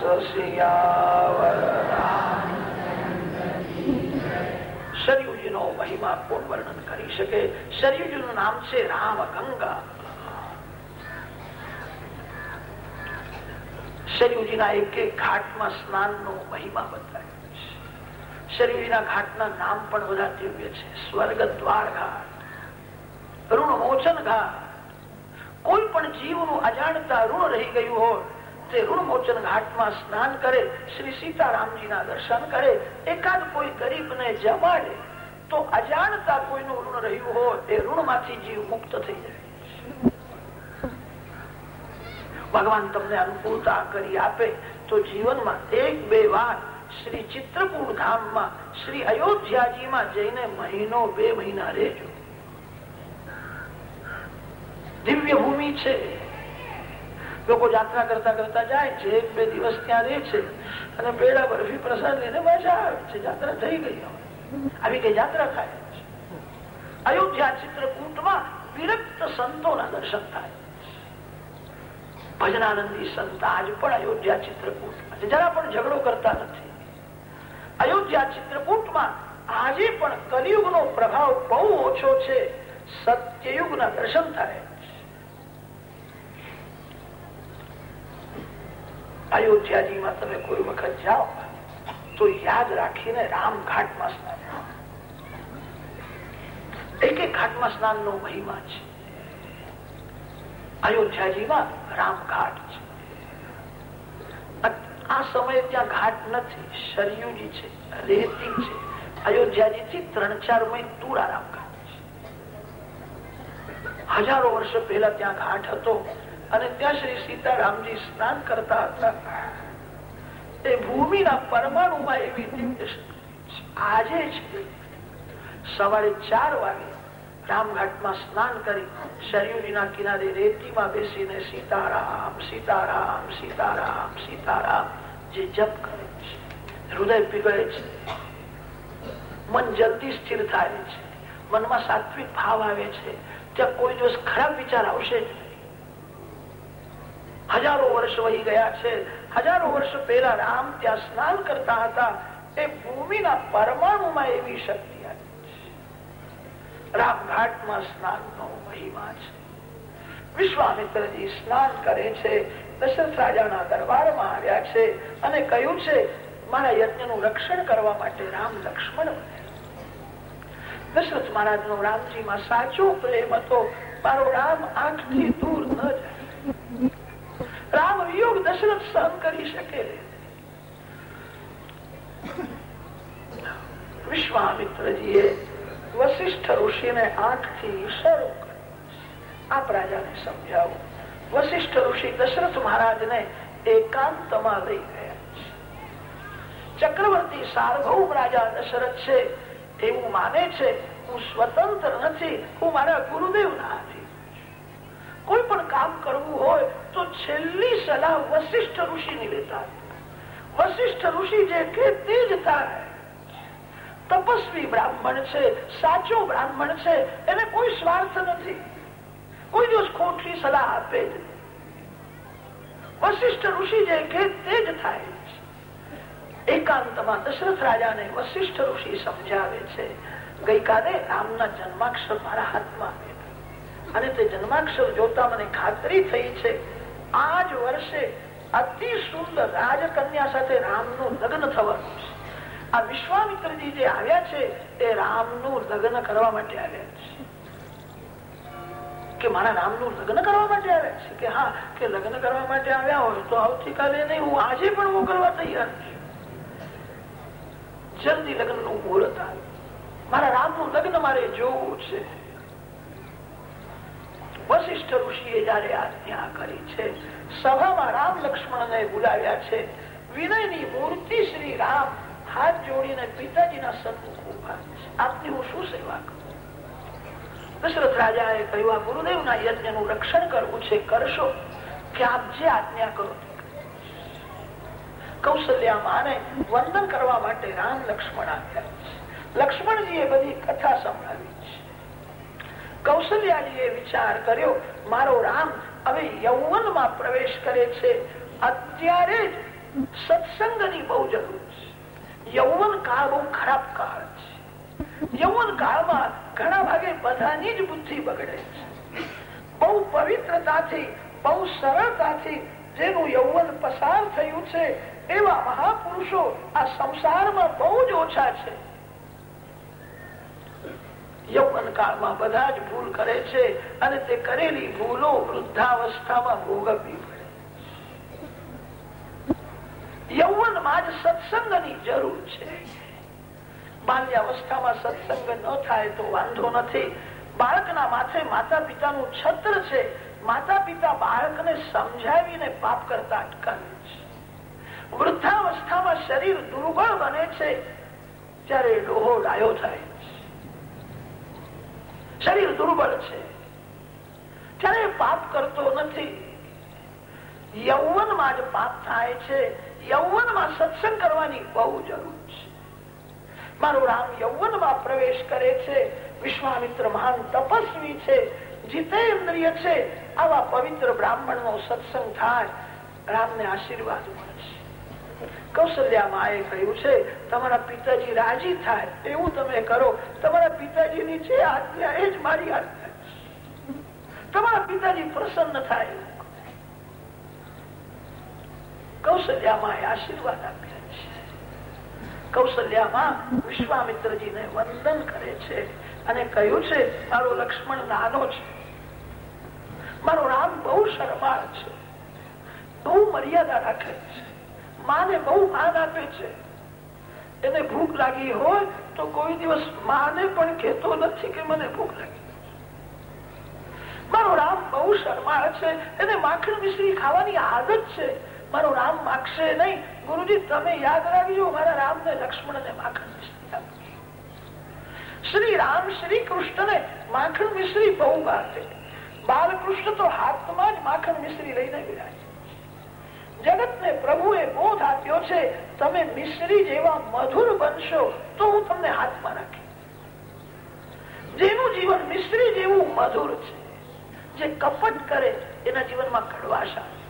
શરયુજી નો મહિમા કોણ વર્ણન કરી શકે. શરયુજી નું નામ છે રામ ગંગા શરયુજીના એક એક ઘાટમાં સ્નાન નો મહિમા બતાવ્યો છે. શરયુજીના ઘાટના નામ પણ બધા દિવ્ય છે. સ્વર્ગ દ્વાર ઘાટ ઋણ મોચન ઘાટ કોઈ પણ જીવનું અજાણતા ઋણ રહી ગયું હોય, તે ઋણ મોચન ઘાટમાં સ્નાન કરે, શ્રી સીતારામજીના દર્શન કરે, એકાદ કોઈ ગરીબને જમાડે તો અજાણતા કોઈનું ઋણ રહ્યું હોય, એ ઋણમાંથી જીવ મુક્ત થઈ જાય. ભગવાન તમને અનુકૂળતા કરી આપે, તો જીવનમાં એક બે વાર શ્રી ચિત્રકૂટ ધામમાં, શ્રી અયોધ્યાજીમાં જઈને મહિનો, બે મહિના રહેજો. દિવ્ય ભૂમિ છે. લોકો યાત્રા કરતા કરતા જાય છે, એક બે દિવસ ત્યાં રહે છે અને પેડા બરફી પ્રસાદ લઈને મજા આવે છે. યાત્રા થઈ ગઈ આવી કઈ યાત્રા થાય અયોધ્યા ચિત્રકૂટમાં વિરક્ત સંતોના દર્શન થાય ભજનાનંદી સંત આજ પણ અયોધ્યા ચિત્રકૂટમાં છે. જરા પણ ઝઘડો કરતા નથી. અયોધ્યા ચિત્રકૂટમાં આજે પણ કલિયુગનો પ્રભાવ બહુ ઓછો છે. સત્યયુગના દર્શન થાય. અયોધ્યાજીમાં તમે કોઈ વખત જાઓ, તો યાદ રાખીને રામ ઘાટમાં સ્નાન એક એક ઘાટમાં સ્નાન નો મહિમા છે. અયોધ્યાજીમાં રામ ઘાટ છે. આ સમયે ત્યાં ઘાટ નથી સરયુજી છે, રેતી છે. અયોધ્યાજી થી ત્રણ ચાર મહિને તુરારામ ઘાટ છે. હજારો વર્ષ પહેલા ત્યાં ઘાટ હતો. અને ત્યાં શ્રી સીતારામજી સ્નાન કરતા હતા. એ ભૂમિના પરમાણુમાં એવી આજે છે સવારે ચાર વાગે રામઘાટમાં સ્નાન કરી શરયુજીના કિનારે રેતીમાં બેસીને સીતારામ સીતારામ સીતારામ સીતારામ જે જપ કરે છે. હૃદય પીગળે છે. મન જલ્દી સ્થિર થાય છે. મનમાં સાત્વિક ભાવ આવે છે. ત્યાં કોઈ દિવસ ખરાબ વિચાર આવશે જ હજારો વર્ષ વહી ગયા છે. હજારો વર્ષ પહેલા રામ ત્યાં સ્નાન કરતા હતા. એ ભૂમિના પરમાણુમાં એવી શક્તિ આવી છે. રામઘાટમાં સ્નાન નો મહિમા છે. વિશ્વામિત્રજી સ્નાન કરે છે. દશરથ રાજાના દરબારમાં આવ્યા છે અને કહ્યું છે, મારા યજ્ઞનું રક્ષણ કરવા માટે રામ લક્ષ્મણ દશરથ મહારાજ નો રામજીમાં સાચો પ્રેમ હતો. મારો રામ આંખથી દૂર ન જાય. રામ વિયોગ દશરથ સહન કરી શકે. વિશ્વામિત્રજીએ વશિષ્ઠ ઋષિને આંખથી ઈશારો કર્યો આપ રાજાને વશિષ્ઠ ઋષિ દશરથ મહારાજને એકાંતમાં લઈ ગયા ચક્રવર્તી સાર્વભૌમ રાજા દશરથ છે, એવું માને છે, હું સ્વતંત્ર નથી, હું મારા ગુરુદેવ ના કોઈ પણ કામ કરવું હોય તો છેલ્લી સલાહ વશિષ્ઠ ઋષિ ની લેતા વશિષ્ઠ ઋષિ જે કે તે જ થાય તપસ્વી બ્રાહ્મણ છે, સાચો બ્રાહ્મણ છે, એને કોઈ સ્વાર્થ નથી. કોઈ દિવસ ખોટી સલાહ આપે જ વશિષ્ઠ ઋષિ જે કે તે જ થાય એકાંતમાં દશરથ રાજાને વશિષ્ઠ ઋષિ સમજાવે છે. ગઈકાલે રામના જન્માક્ષર મારા હાથમાં અને તે જન્માક્ષર જોતા મને ખાતરી થઈ છે. આ વર્ષે અતિ સુંદર રાજકન્યા સાથે રામનું લગ્ન થવાનું છે. આ વિશ્વામિત્રજી જે આવ્યા છે એ રામનું લગ્ન કરવા માટે આવ્યા છે. કે મારા રામનું લગ્ન કરવા માટે આવ્યા છે? કે હા, કે લગ્ન કરવા માટે આવ્યા હોય તો આવતીકાલે નહીં, હું આજે પણ હું કરવા તૈયાર છું. જલ્દી લગ્નનું મુહૂર્ત આવે. મારા રામનું લગ્ન મારે જોવું છે. વશિષ્ઠ ઋષિએ જયારે આજ્ઞા કરી છે, સભામાં રામ લક્ષ્મણ ને બોલાવ્યા છે, વિનયની મૂર્તિ શ્રી રામ હાથ જોડીને પિતાજીના સન્મુખ ઊભા આપની હું શું સેવા કરું? દશરથ રાજાએ કહ્યું ગુરુદેવના યજ્ઞનું રક્ષણ કરવું છે, કરશો? કે આપ જે આજ્ઞા કરો કૌશલ્યા માને વંદન કરવા માટે રામ લક્ષ્મણ આવ્યા લક્ષ્મણજીએ બધી કથા સંભળાવી. કૌશલ્યાજીએ વિચાર કર્યો, મારો રામ હવે યૌવનમાં પ્રવેશ કરે છે. અત્યારે જ સત્સંગની બહુ જરૂર છે. યૌવન કાળ બહુ ખરાબ કાળ છે. યૌવન કાળમાં ઘણા ભાગે બધાની જ બુદ્ધિ બગડે છે. બહુ પવિત્રતાથી, બહુ સરળતાથી જેનું યૌવન પસાર થયું છે, એવા મહાપુરુષો આ સંસારમાં બહુ જ ઓછા છે. યૌવન કાળમાં બધા જ ભૂલ કરે છે અને તે કરેલી ભૂલો વૃદ્ધાવસ્થામાં ભોગવવી યૌવનમાં જ સત્સંગની જરૂર છે. બાલ્યાવસ્થામાં સત્સંગ ન થાય તો વાંધો નથી. બાળકના માથે માતા પિતાનું છત્ર છે. માતા પિતા બાળકને સમજાવીને પાપ કરતા અટકાવે છે. વૃદ્ધાવસ્થામાં શરીર દુર્બળ બને છે. ત્યારે ડોહો ડાયો થાય શરીર દુર્બળ છે. ત્યારે પાપ કરતો નથી, યૌવનમાં જ પાપ થાય છે. યૌવનમાં સત્સંગ કરવાની બહુ જરૂર છે. મારું રામ યૌવનમાં પ્રવેશ કરે છે. વિશ્વામિત્ર મહાન તપસ્વી છે. જીતેન્દ્રિય છે. આવા પવિત્ર બ્રાહ્મણ નો સત્સંગ થાય. રામને આશીર્વાદ મળશે કૌશલ્યા માએ કહ્યું કૌશલ્યામાં આશીર્વાદ આપ્યા વંદન કરે છે અને કહ્યું છે, મારો લક્ષ્મણ નાનો છે. મારો રામ બહુ શરમાળ છે. બહુ મર્યાદા રાખે છે. માને બહુ માન આપે છે. એને ભૂખ લાગી હોય તો કોઈ દિવસ માને પણ કહેતો નથી કે મને ભૂખ લાગી. મારો રામ બહુ શરમા છે. એને માખણ મિશ્રી ખાવાની આદત છે. મારો રામ માગશે નહીં. ગુરુજી, તમે યાદ રાખજો, મારા રામ ને લક્ષ્મણ ને માખણ મિશ્રી શ્રી રામ શ્રી કૃષ્ણ ને માખણ મિશ્રી બહુ વાતે બાલકૃષ્ણ તો હાથમાં જ માખણ મિશ્રી લઈને બિરાજે. જગત ને પ્રભુએ બોધ આપ્યો છે, તમે મિશ્રી જેવા મધુર બનશો તો હું તમને હાથમાં રાખી જેનું જીવન મિશ્રી જેવું મધુર છે, જે કપટ કરે, એના જીવનમાં કડવાશ આવે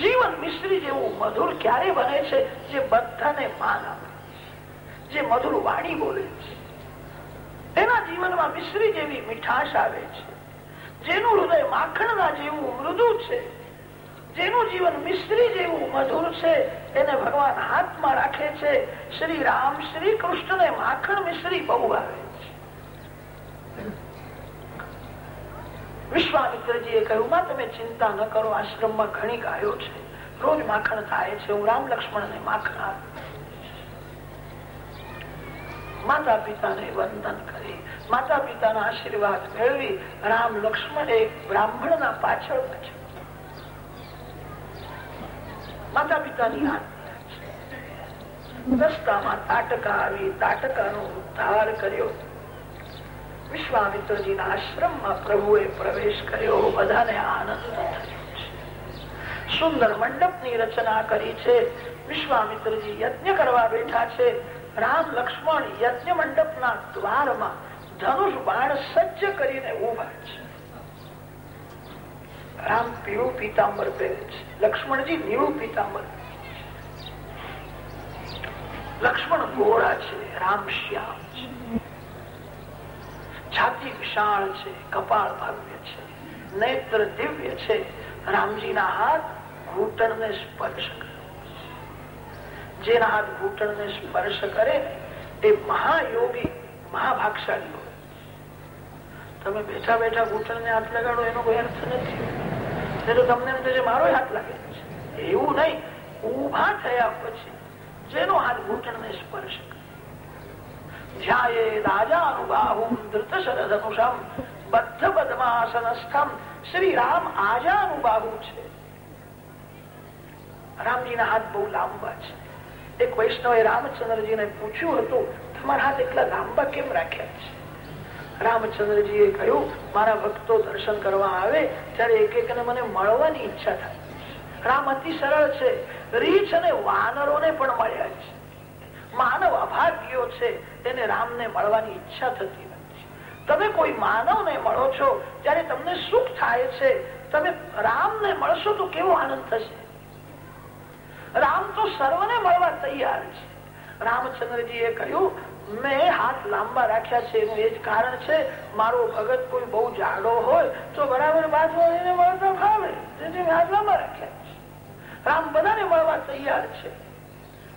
જીવન મિશ્રી જેવું મધુર ક્યારે બને છે, જે બધાને માન આપે જે મધુર વાણી બોલે છે. એના જીવનમાં મિશ્રી જેવી મીઠાશ આવે છે, જેનું હૃદય માખણના જેવું મૃદુ છે જેનું જીવન મિશ્રી જેવું મધુર છે એને ભગવાન હાથમાં રાખે છે. શ્રી રામ શ્રી કૃષ્ણ ને માખણ મિશ્રી બહુ આવે વિશ્વામિત્રજીએ કહ્યું, માં, તમે ચિંતા ન કરો, આશ્રમમાં ઘણી ગાયો છે. રોજ માખણ થાય છે. હું રામ લક્ષ્મણ ને માખણ માતા પિતાને વંદન કરી. માતા પિતાના આશીર્વાદ મેળવી રામ લક્ષ્મણ એક બ્રાહ્મણના પાછળ માતા પિતાની રસ્તામાં તાટકા આવી, તાટકાનો ઉદ્ધાર કર્યો. વિશ્વામિત્રજીના આશ્રમમાં પ્રભુએ પ્રવેશ કર્યો. બધાને આનંદ થયો સુંદર મંડપની રચના કરી છે. વિશ્વામિત્રજી યજ્ઞ કરવા બેઠા છે. રામ લક્ષ્મણ યજ્ઞ મંડપના દ્વારમાં ધનુષ બાણ સજ્જ કરીને ઊભા છે. રામ પીળું પીતાંબર પહેરે છે. લક્ષ્મણજી નીળું પીતાંબર લક્ષ્મણ ગોરા છે, રામ શ્યામ છાતી વિશાળ છે, કપાળ ભવ્ય છે. નેત્ર દિવ્ય છે. રામજીના હાથ ઘૂંટણ ને સ્પર્શ કરે જેના હાથ ઘૂંટણ ને સ્પર્શ કરે, તે મહાયોગી, મહાભાગશાળી તમે બેઠા બેઠા ઘૂંટણ ને હાથ લગાડો, એનો કોઈ અર્થ નથી. તો તમને એમ થશે મારો હાથ લાગે છે. એવું નહીં ઊભા થયા પછી જેનો હાથ ઘૂંટણ ને સ્પર્શ કરે. શ્રી રામ આજાનુબાહુ છે. રામજીના હાથ બહુ લાંબા છે. એક વૈષ્ણવે રામચંદ્રજીને પૂછ્યું હતું, તમારા હાથ એટલા લાંબા કેમ રાખ્યા છે? રામચંદ્રજીએ કહ્યું, મારા ભક્તો દર્શન કરવા આવે, ત્યારે એક એક ને મને મળવાની ઈચ્છા થાય. રામ અતિ સરળ છે. રીછ અને વાનરોને પણ મળ્યા છે. માનવ અભાગ્યો છે. તેને રામને મળવાની ઈચ્છા થતી તમે કોઈ માનવને મળો છો, ત્યારે તમને સુખ થાય છે. તમે રામને મળશો તો કેવો આનંદ થશે? રામ તો સર્વને મળવા તૈયાર છે. રામચંદ્રજી એ કહ્યું મેં હાથ લાંબા રાખ્યા છે એનું એ જ કારણ છે, મારો ભગત કોઈ બહુ જાડો હોય, તો બરાબર બાજુ મળતા ફાવે. તેથી હાથ લાંબા રાખ્યા છે. રામ બધાને મળવા તૈયાર છે.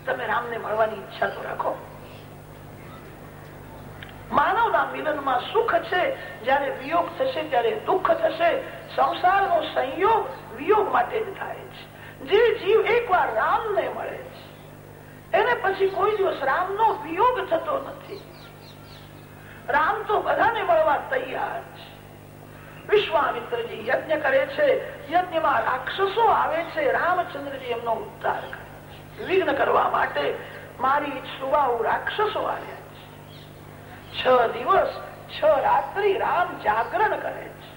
તમે રામને મળવાની ઈચ્છા તો રાખો. માનવના મિલનમાં સુખ છે, જયારે વિયોગ થશે ત્યારે દુઃખ થશે. સંસારનો સંયોગ વિયોગ માટે જ થાય છે. જે જીવ એકવાર રામને મળે છે એને પછી કોઈ દિવસ રામનો વિયોગ થતો નથી. રામ તો બધાને મળવા તૈયાર છે. વિશ્વામિત્રજી યજ્ઞ કરે છે. યજ્ઞમાં રાક્ષસો આવે છે. રામચંદ્રજી એમનો ઉદ્ધાર કરે વિઘ્ન કરવા માટે મારી સુવાઉ રાક્ષસો આવ્યા છે. છ દિવસ, છ રાત્રિ રામ જાગરણ કરે છે.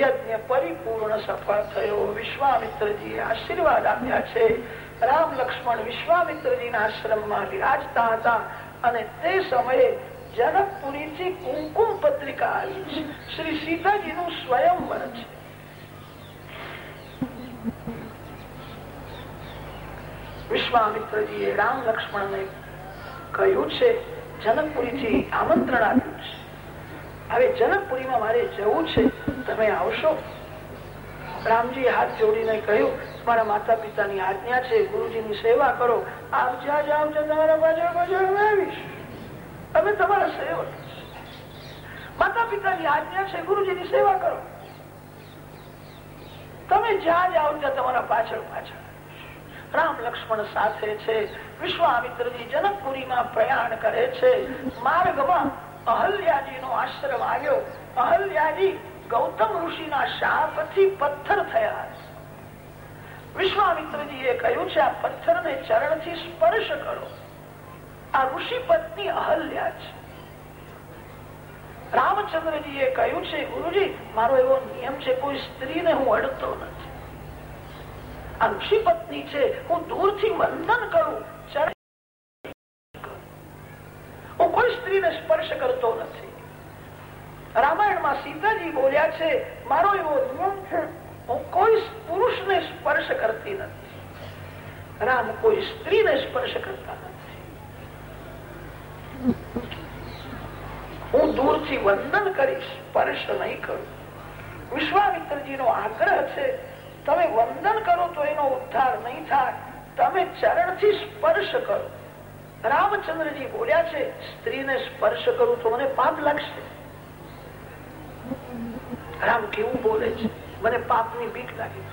યજ્ઞ પરિપૂર્ણ સફળ થયો. વિશ્વામિત્રજી આશીર્વાદ આપ્યા છે. રામ લક્ષ્મણ વિશ્વામિત્રજીના આશ્રમમાં વિરાજતા હતા અને તે સમયે જનકપુરી થી કુમકુમ પત્રિકા આવી છે. શ્રી સીતાજી નું સ્વયંવર છે. વિશ્વામિત્રજીએ રામ લક્ષ્મણ ને કહ્યું છે જનકપુરી થી આમંત્રણ આપ્યું છે. હવે જનકપુરીમાં મારે જવું છે. તમે આવશો? રામજી હાથ જોડીને કહ્યું, મારા માતા પિતાની આજ્ઞા છે, ગુરુજીની સેવા સેવા કરો. તમે જ્યાં જાઓ ત્યાં તમારા પાછળ પાછળ રામ લક્ષ્મણ સાથે છે, વિશ્વામિત્રજી જનકપુરીમાં પ્રયાણ કરે છે. માર્ગમાં અહલ્યાજી નો આશ્રમ આવ્યો. અહલ્યાજી ગૌતમ ઋષિના શાપથી પથ્થર થયા વિશ્વામિત્રજી એ કહ્યું છે, આ પથ્થર ને ચરણથી સ્પર્શ કરો. આ ઋષિ પત્ની અહલ્યા છે. રામચંદ્રજી એ કહ્યું છે, ગુરુજી, મારો એવો નિયમ છે, કોઈ સ્ત્રીને હું અડતો નથી. આ ઋષિ પત્ની છે, હું દૂરથી વંદન કરું હું કોઈ સ્ત્રીને સ્પર્શ કરતો નથી. રામાયણમાં સીતાજી બોલ્યા છે, મારો એવો નિયમ છે હું કોઈ પુરુષને સ્પર્શ કરતી નથી. રામ કોઈ સ્ત્રીને સ્પર્શ કરતા નથી. હું દૂરથી વંદન કરીશ, સ્પર્શ નહીં કરું. વિશ્વામિત્રજી નો આગ્રહ છે, તમે વંદન કરો તો એનો ઉદ્ધાર નહીં થાય. તમે ચરણથી સ્પર્શ કરો. રામચંદ્રજી બોલ્યા છે, સ્ત્રીને સ્પર્શ કરું તો મને પાપ લાગશે. રામ કેવું બોલે છે? મને પાપની બીક લાગી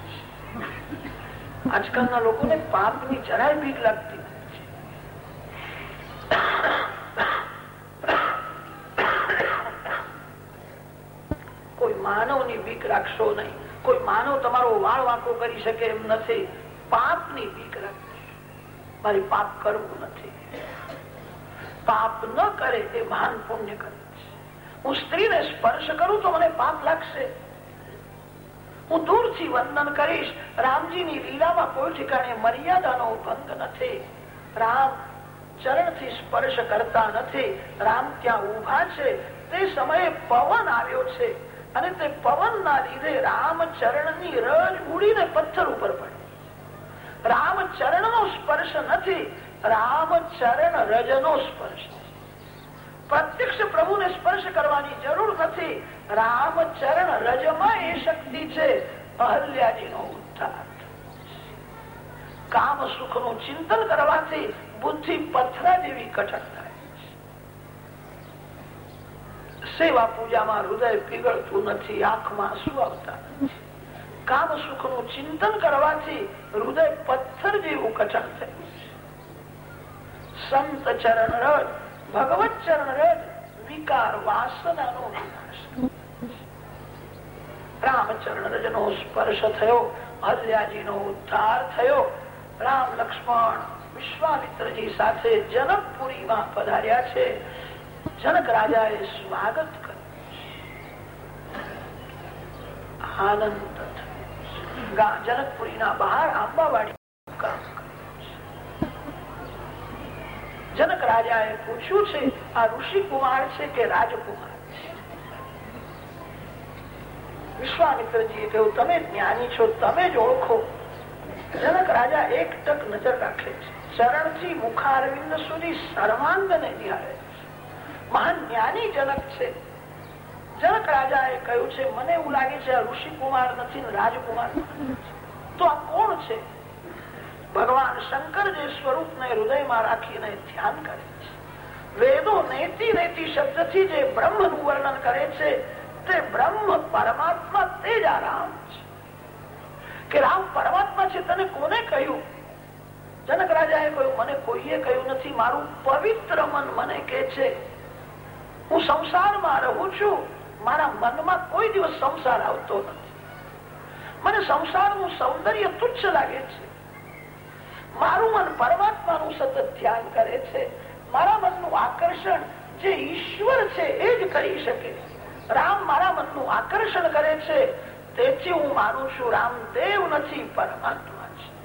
આજકાલના લોકોને પાપની જરાય બીક લાગતી કોઈ માનવની બીક રાખશો નહીં. કોઈ માનવ તમારો વાળ વાંકો કરી શકે એમ નથી. પાપની બીક રાખજો મારી પાપ કરવું નથી. પાપ ન કરે તે મહાન પુણ્ય કરે. હું સ્ત્રીને સ્પર્શ કરું તો મને પાપ લાગશે. હું દૂરથી વંદન કરીશ. રામજીની લીલામાં કોઈ ઠેકાણે મર્યાદાનો ભંગ નથી. રામ ચરણથી સ્પર્શ કરતા નથી. રામ ત્યાં ઊભા છે. તે સમયે પવન આવ્યો છે અને તે પવન ના લીધે રામ ચરણની રજ ઉડીને પથ્થર ઉપર પડે. રામ ચરણ નો સ્પર્શ નથી. રામ ચરણ રજનો સ્પર્શ. પ્રત્યક્ષ પ્રભુને સ્પર્શ કરવાની જરૂર નથી. રામ ચરણ રજમાં એ શક્તિ છે અહલ્યાજી નો કામ સુખનું ચિંતન કરવાથી બુદ્ધિ પથરા જેવી કઠણ થાય સેવા પૂજામાં હૃદય પીગળતું નથી, આંખમાં શું આવતા કામ સુખનું ચિંતન કરવાથી હૃદય પથ્થર જેવું કઠણ થયું સંત ચરણ રજ ભગવત ચરણ રજ વિકાર વાસનાનો વિનાશ રામચરણ રજ નો સ્પર્શ થયો હલ્યાજી નો ઉદ્ધાર થયો. રામ લક્ષ્મણ વિશ્વામિત્રજી સાથે જનકપુરીમાં પધાર્યા છે. જનક રાજાએ સ્વાગત કર્યું. આનંદ જનકપુરીના બહાર આંબાવાડી કામ જનક રાજાએ પૂછ્યું છે, આ ઋષિ કુમાર છે કે રાજકુમાર? વિશ્વામિત્રજીએ કહ્યું, તમે જ્ઞાની છો, તમે જ ઓળખો. જનક રાજા એક ટક નજર રાખે છે. ચરણથી મુખારવિંદ સુધી સર્વાંગને નિહાળે મહાન જ્ઞાની જનક છે. જનક રાજા એ કહ્યું છે, મને એવું લાગે છે, આ ઋષિ કુમાર નથી રાજકુમાર તો આ કોણ છે? ભગવાન શંકર જે સ્વરૂપ ને હૃદયમાં રાખીને ધ્યાન કરે છે. વેદો નેતિ નેતિ શબ્દથી જે બ્રહ્મનું વર્ણન કરે છે, તે બ્રહ્મ પરમાત્મા તે જ રામ છે. કે રામ પરમાત્મા છે તને કોને કહ્યું? જનક રાજાએ કહ્યું, મને કોઈએ કહ્યું નથી, મારું પવિત્ર મન મને કે છે. હું સંસારમાં રહું છું, મારા મનમાં કોઈ દિવસ સંસાર આવતો નથી. મને સંસારનું સૌંદર્ય તુચ્છ લાગે છે. મારું મન પરમાત્માનું સતત ધ્યાન કરે છે. મારા મનનું આકર્ષણ જે ઈશ્વર છે એ જ કરી શકે. રામ મારા મનનું આકર્ષણ કરે છે. તેથી હું માનું છું રામદેવ નથી પરમાત્મા છે.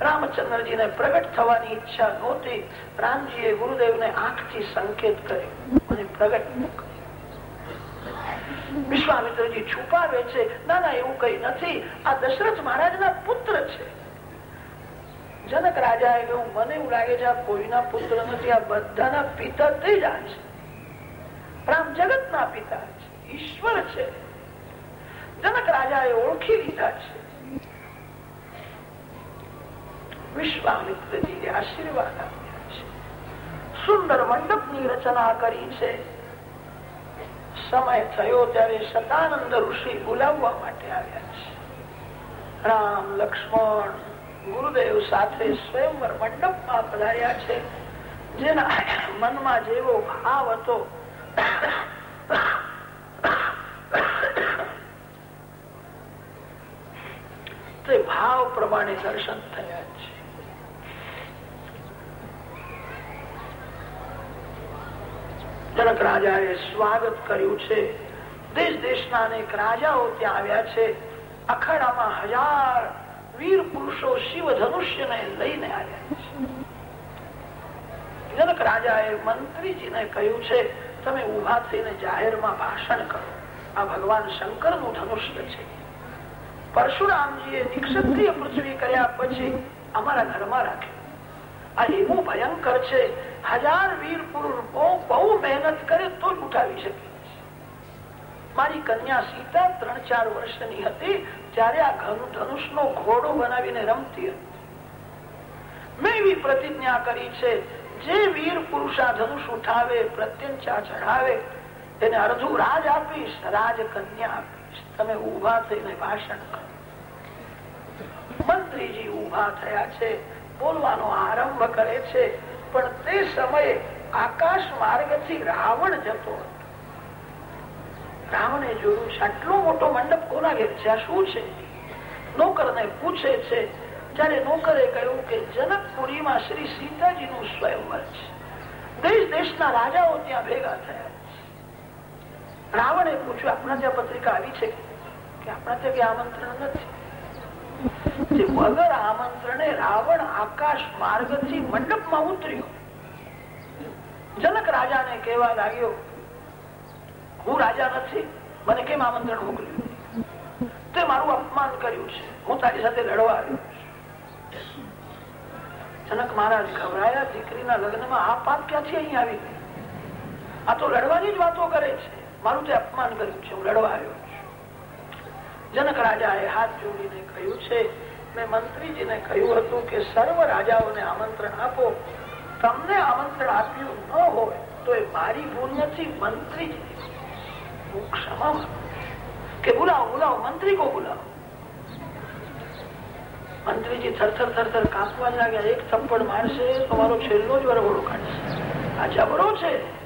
રામચંદ્રજીને પ્રગટ થવાની ઈચ્છા નહોતી. રામજીએ ગુરુદેવને આંખથી સંકેત કર્યો અને પ્રગટ વિશ્વામિત્રજી છુપાવે છે. ના ના, એવું કઈ નથી. આ દશરથ મહારાજના પુત્ર છે. જનક રાજા એ કહ્યું મને એવું લાગે છે આ કોઈના પુત્ર નથી, આ બધાના પિતા આ છે. રામ જગત ના પિતા છે, ઈશ્વર છે. જનક રાજા એ ઓળખી લીધા છે. વિશ્વામિત્રજી આશીર્વાદ આપ્યા છે. સુંદર મંડપ રચના કરી છે. સમય થયો ત્યારે સદાનંદ ઋષિ બોલાવવા માટે આવ્યા છે. રામ, લક્ષ્મણ ગુરુદેવ સાથે સ્વયંવર મંડપમાં પધાર્યા છે. જેના મનમાં જેવો ભાવ હતો. તે ભાવ પ્રમાણે દર્શન થયા છે. જનક રાજાએ સ્વાગત કર્યું છે. દેશ દેશના અનેક રાજાઓ ત્યાં આવ્યા છે. અખાડામાં હજાર વીર પુરુષો શિવ ધનુષ્યને લઈને આવ્યા છે. જનક રાજાએ મંત્રીજીને કહ્યું છે, તમે ઊભા થઈને જાહેરમાં ભાષણ કરો. આ ભગવાન શંકરનું ધનુષ્ય છે. પરશુરામજીએ નિક્ષત્રિય પૃથ્વી કર્યા પછી અમારા ઘરમાં રાખ્યું. આ એવું ભયંકર છે. હજાર વીર પુરુષ બહુ મહેનત કરે તો જ ઉઠાવી શકે. મારી કન્યા સીતા ત્રણ ચાર વર્ષની હતી ત્યારે આ ધનુષ નો ઘોડો બનાવીને રમતી હતી. પ્રતિજ્ઞા કરી છે, જે વીર પુરુષ ધનુષ ઉઠાવે પ્રત્યંચા ચઢાવે એને અડધું રાજ આપીશ, રાજ કન્યા આપીશ. તમે ઊભા થઈને ભાષણ કરો. મંત્રીજી ઊભા થયા છે, બોલવાનો આરંભ કરે છે, પણ તે સમયે આકાશ માર્ગથી રાવણ જતો હતો. રાવણે જોયું છે, આટલો મોટો મંડપ કોના ઘેર છે? આ શું છે? નોકર પૂછે છે, જયારે નોકરે કહ્યું કે જનકપુરીમાં શ્રી સીતાજી નું સ્વયંવર છે. દેશ દેશના રાજાઓ ત્યાં ભેગા થયા રાવણે પૂછ્યું, આપણા ત્યાં પત્રિકા આવી છે કે આપણા ત્યાં કઈ આમંત્રણ નથી? વગર આમંત્રણે રાવણ આકાશ માર્ગથી મંડપમાં ઉતર્યો. જનક રાજાને કહેવા લાગ્યો હું રાજા નથી, મને કેમ આમંત્રણ મોકલ્યું? તે મારું અપમાન કર્યું છે. હું તારી સાથે લડવા આવ્યો જનક મહારાજ ગભરાયા, દીકરીના લગ્નમાં આ પાપ ક્યાંથી અહીં આવી? આ તો લડવાની જ વાતો કરે છે. મારું તે અપમાન કર્યું છે. હું લડવા આવ્યો જનક રાજાએ હાથ જોડીને કહ્યું છે, મેં મંત્રીજીને કહ્યું હતું કે સર્વ રાજાઓને આમંત્રણ આપો. તમને આમંત્રણ આપ્યું ન હોય તો એ મારી ભૂલ નથી મંત્રીજી કે બોલાવો બોલાવો મંત્રી કો બોલાવો. મંત્રીજી થરથર થરથર કાપવા લાગ્યા. એક થપ્પડ મારશે, તમારો છેલ્લો જ વરઘોડો કાઢશે. આ જબરો છે.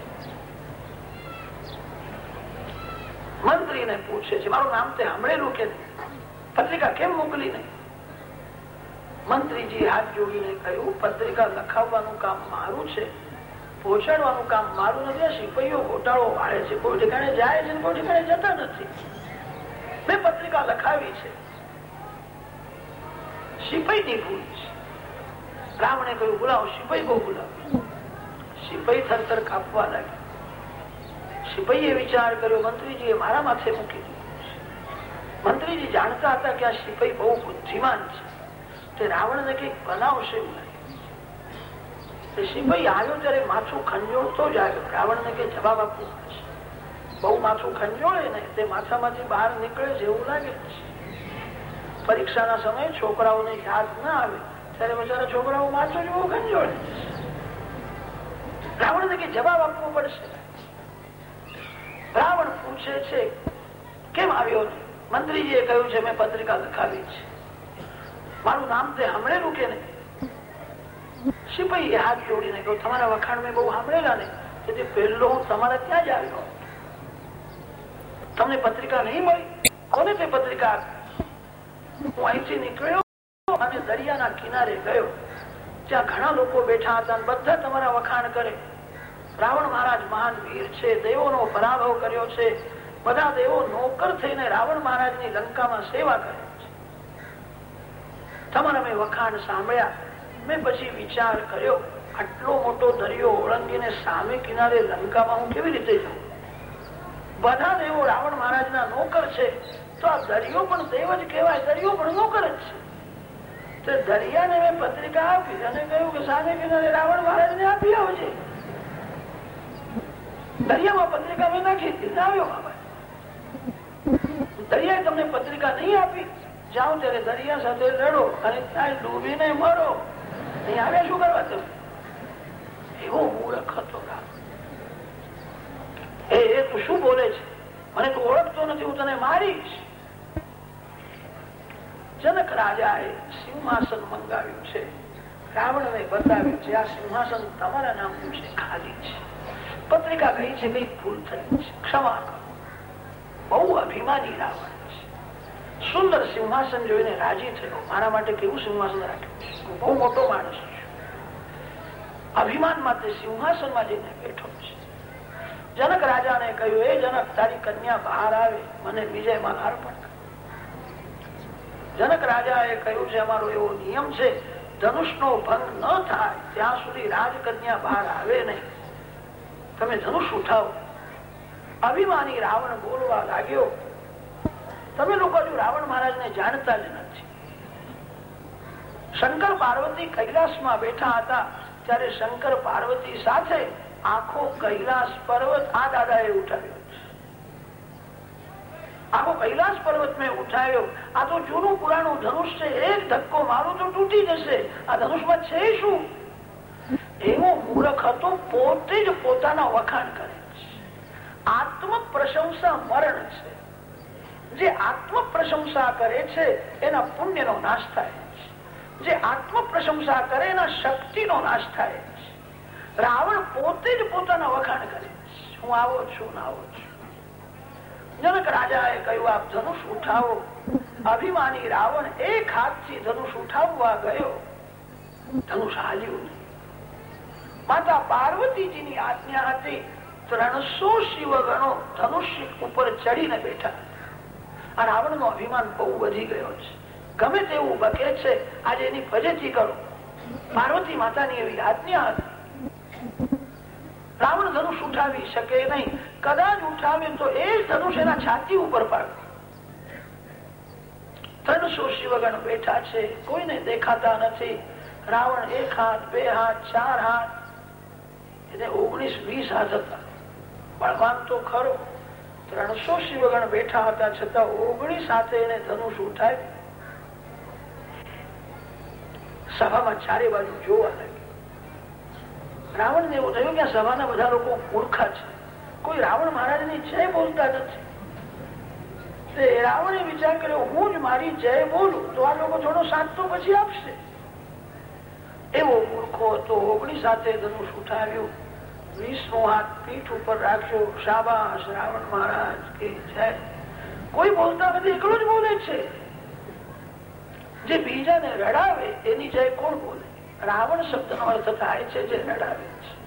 મંત્રીને પૂછે છે, મારું નામ તે સાંભળેલું કે પત્રિકા કેમ મોકલી નહીં? મંત્રીજી હાથ જોડીને કહ્યું, પત્રિકા લખાવવાનું કામ મારું છે. પહોંચાડવાનું કામ મારું નથી સિપાહીઓ ઘોટાળો વાળે છે. કોઈ ઠેકાણે જાય છે કોઈ ઠેકાણે જતા નથી. મેં પત્રિકા લખાવી છે. સિપાહી ની ભૂલ છે. રાવણે કહ્યું, બોલાવો સિપાહી બહુ બોલાવો. સિપાહી થરતર કાપવા લાગ્યા સિપાહીએ વિચાર કર્યો, મંત્રીજીએ મારા માથે મૂકી દીધું મંત્રીજી જાણતા હતા કે આ સિપાહી બહુ બુદ્ધિમાન છે. તે રાવણને કંઈક બનાવશે સિપાહી આવ્યો ત્યારે માથું ખંજોળતો જ આવ્યો. રાવણને કે જવાબ આપવો પડશે બહુ માથું ખંજોળે ને તે માથામાંથી બહાર નીકળે છે એવું લાગે પરીક્ષાના સમયે છોકરાઓને યાદ ના આવે ત્યારે બચારા છોકરાઓ માથું જ બહુ ખંજોળે રાવણને કે જવાબ આપવો પડશે. રાવણ પૂછે છે, કેમ આવ્યો મંત્રીજીએ કહ્યું છે, મેં પત્રિકા લખાવી છે. મારું નામ તે સાંભળેલું કે નહીં? તમને પત્રિકા નહીં મળી? કોને તે પત્રિકા હું અહીંથી નીકળ્યો, અને દરિયાના કિનારે ગયો ત્યાં ઘણા લોકો બેઠા હતા બધા તમારા વખાણ કરે. રાવણ મહારાજ મહાન વીર છે, દેવોનો પરાભવ કર્યો છે. બધા દેવો નોકર થઈને રાવણ મહારાજની લંકામાં સેવા કરે છે. તમારા મેં વખાણ સાંભળ્યા. મેં પછી વિચાર કર્યો, આટલો મોટો દરિયો ઓળંગીને સામે કિનારે લંકામાં હું કેવી રીતે જાઉં? બધા દેવો રાવણ મહારાજના નોકર છે, તો આ દરિયો પણ દેવ જ કહેવાય, દરિયો પણ નોકર જ છે. તો મહારાજને આપી આવજે. દરિયામાં પત્રિકા મેં આવ્યો બાબા દરિયાએ તમને પત્રિકા નહીં આપી? જાઓ ત્યારે દરિયા સાથે લડો અને ત્યાં ડૂબીને મરો. મૂર્ખ હતો એ સિંહાસન મંગાવ્યું છે. રાવણને બતાવ્યું છે સિંહાસન તમારા નામનું છે, ખાલી છે. પત્રિકા કહી છે કઈ ભૂલ થઈ છે, ક્ષમા કરો. બહુ અભિમાની રાવણ. સુંદર સિંહાસન જોઈને રાજી થયો. મારા માટે કેવું સિંહાસન રાખ્યું બહુ મોટો માણસ અભિમાન માટે સિંહાસનમાં જઈને બેઠો છે. જનક રાજાને કહ્યું, એ જનક, તારી કન્યા બહાર આવે, મને વિજયમાં અર્પણ જનક રાજાએ કહ્યું છે અમારો એવો નિયમ છે ધનુષ નો ભંગ ન થાય, ત્યાં સુધી રાજકન્યા બહાર આવે નહીં. તમે ધનુષ ઉઠાવો. અભિમાની રાવણ બોલવા લાગ્યો. તમે લોકો હજુ રાવણ મહારાજ ને જાણતા જ નથી. શંકર પાર્વતી કૈલાસમાં બેઠા હતા, ત્યારે શંકર પાર્વતી સાથે આખો કૈલાસ પર્વત આ દાદાએ ઉઠાવ્યો. આખો કૈલાસ પર્વત મેં ઉઠાવ્યો. આ તો જૂનું પુરાણું, ધનુષ છે, એક ધક્કો મારું તો તૂટી જશે. આ ધનુષમાં છે શું? એવો મૂર્ખ હતો, પોતે જ પોતાના વખાણ કરે છે. આત્મ પ્રશંસા મરણ છે. જે આત્મ પ્રશંસા કરે છે, એના પુણ્યનો નાશ થાય છે. જે આત્મ પ્રશંસા કરે, એના શક્તિનો નાશ થાય રાવણ પોતે જ પોતાના વખાણ કરે હું આવો છું આવો છું. જનક રાજાએ કહ્યું, આપ ધનુષ ઉઠાવો. અભિમાની રાવણ એક હાથથી ધનુષ ઉઠાવવા ગયો. ધનુષ હાલ્યું માતા પાર્વતીજીની આજ્ઞા હતી, ત્રણસો શિવ ગણો ધનુષ્ય ઉપર ચડીને બેઠા. રાવણ નો અભિમાન બહુ વધી ગયો છે. ગમે તેવું બકે છે, આજે એની ફજેતી કરો. પાર્વતી માતાની એવી આજ્ઞા હતી. રાવણ ધનુષ ઉઠાવી શકે નહીં. કદાચ ઉઠાવે તો એ ધનુષ એના છાતી ઉપર પાડે. ત્રણસો શિવગણ બેઠા છે, કોઈને દેખાતા નથી. રાવણ એક હાથ, બે હાથ, ચાર હાથ. એને ઓગણીસ વીસ હાથ હતા. બળવાન તો ખરો. ત્રણસો શિવગણ બેઠા હતા, છતાં ઓગણીસ સાથે એને ધનુષ ઉઠાય. સભામાં ચારે બાજુ જોવા લાગ્યું. રાવણ ને એવું થયું કે સભાના બધા લોકો મૂર્ખા છે. કોઈ રાવણ મહારાજની જય બોલતા નથી. રાવણે વિચાર કર્યો, હું જ મારી જય બોલું, તો આ લોકો થોડો સાથ તો પછી આપશે. એવો મૂર્ખો હતો ઓગણીસ સાથે ધનુષ ઉઠાવ્યું. વીસ હાથ પીઠ ઉપર રાખ્યો શાબાશ, રાવણ મહારાજ કે જય. કોઈ બોલતા નથી, એકલો જ બોલે છે. જે બીજાને રડાવે, એની જય કોણ બોલે? રાવણ શબ્દ નો અર્થ થાય છે જે રડાવે છે.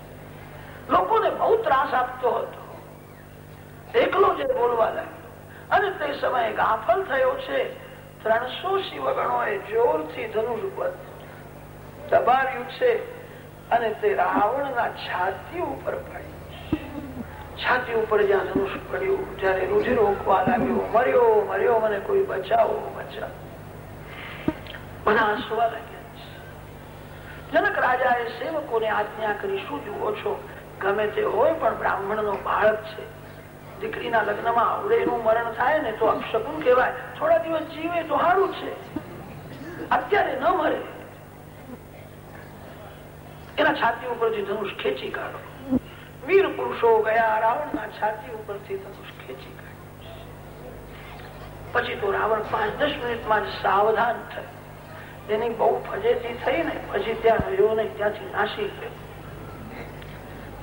લોકોને બહુ ત્રાસ આપતો હતો. એકલો જે બોલવા લાગ્યો. અને તે સમયે ગાફલ થયો છે. ત્રણસો શિવગણો એ જોરથી ધનુષ ઉપર દબાવ્યું છે. અને તે રાવણના છાતી ઉપર પડી. છાતી ઉપર જ્યાં ધનુષ પડ્યું, જયારે રુધિર રોકવા લાગ્યો, મર્યો મર્યો, મને કોઈ બચાવો બચાવો. મને હસવા લાગ્યા જનક રાજા એ સેવકોને આજ્ઞા કરી, શું જુઓ છો? ગમે તે હોય, પણ બ્રાહ્મણ નો બાળક છે. દીકરીના લગ્નમાં આવડે એનું મરણ થાય ને તો અપશકુન કહેવાય. થોડા દિવસ જીવે તો સારું છે. અત્યારે ન મરે. એના છાતી ઉપરથી ધનુષ ખેંચી કાઢો. વીર પુરુષો ગયા રાવણના છાતી ઉપરથી ધનુષ ખેંચી કાઢ્યું. પછી તો રાવણ પાંચ દસ મિનિટમાં જ સાવધાન થયો. એની બહુ ફજેતી થઈ ને પછી ત્યાં રહ્યો નહીં, ત્યાંથી નાસી ગયો.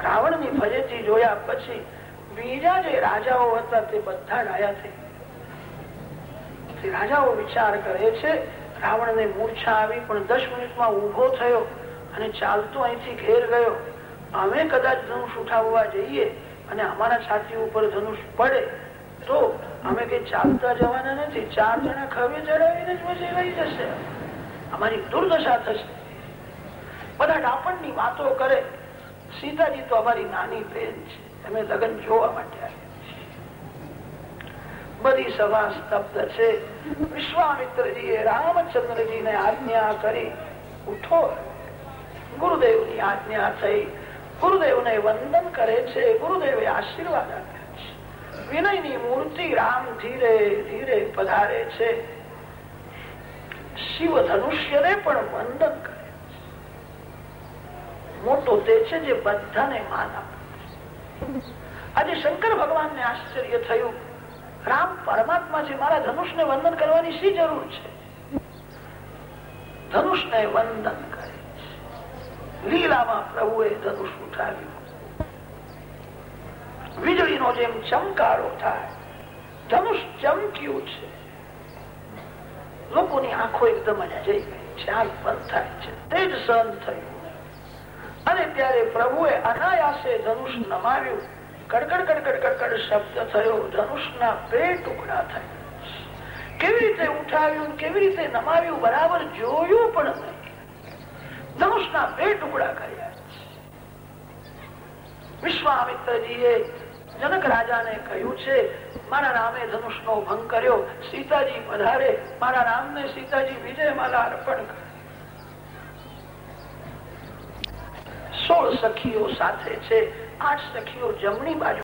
રાવણની ફજેતી જોયા પછી બીજા જે રાજાઓ હતા તે બધા ડાયા થઈ રાજાઓ વિચાર કરે છે રાવણ ને મૂર્છા આવી, પણ દસ મિનિટમાં ઊભો થયો. અને ચાલતો અહીંથી ઘેર ગયો. અમે કદાચ ધનુષ ઉઠાવવા જઈએ અને અમારા છાતી ઉપર ધનુષ પડે, તો અમે કઈ ચાલતા જવાના નથી. ચાર જણા ખભે ચડાવીને જ પછી રહી જશે. અમારી દુર્દશા થશે. બધા ડાપણની વાતો કરે. સીતાજી તો અમારી નાની બેન છે. અમે લગ્ન જોવા માટે બધી સભા સ્તબ્ધ છે. વિશ્વામિત્રજીએ રામચંદ્રજી ને આજ્ઞા કરી, ઉઠો. ગુરુદેવની આજ્ઞા થઈ. ગુરુદેવ ને વંદન કરે છે. ગુરુદેવે આશીર્વાદ આપ્યા છે. વિનયની મૂર્તિ રામ ધીરે ધીરે પધારે છે. શિવ ધનુષ્યને પણ વંદન કરે મોટો તે છે જે બધાને માન આપે આજે શંકર ભગવાન ને આશ્ચર્ય થયું. રામ પરમાત્મા છે. મારા ધનુષ ને વંદન કરવાની શી જરૂર છે? ધનુષ ને વંદન કરે લીલામાં પ્રભુએ ધનુષ ઉઠાવ્યું. વીજળીનો જેમ ચમકારો થાય, ધનુષ ચમક્યું છે. લોકોની આંખો એકદમ જઈ ગઈ થાય છે, તે જ સહન થયું. અને ત્યારે પ્રભુએ અનાયાસે ધનુષ નમાવ્યું. કડકડ કડકડ કડકડ શબ્દ થયો, ધનુષના બે ટુકડા થયા. કેવી રીતે ઉઠાવ્યું, કેવી રીતે નમાવ્યું, બરાબર જોયું પણ ધનુષના બે ટુકડા કર્યા વિશ્વામિત્રજીએ જનક રાજાને કહ્યું છે, મારા રામે ધનુષ નો ભંગ કર્યો. સીતાજી પધારે. મારા રામ ને સીતાજી વિજય માલા અર્પણ કરે. સોળ સખીઓ સાથે છે. આઠ સખીઓ જમણી બાજુ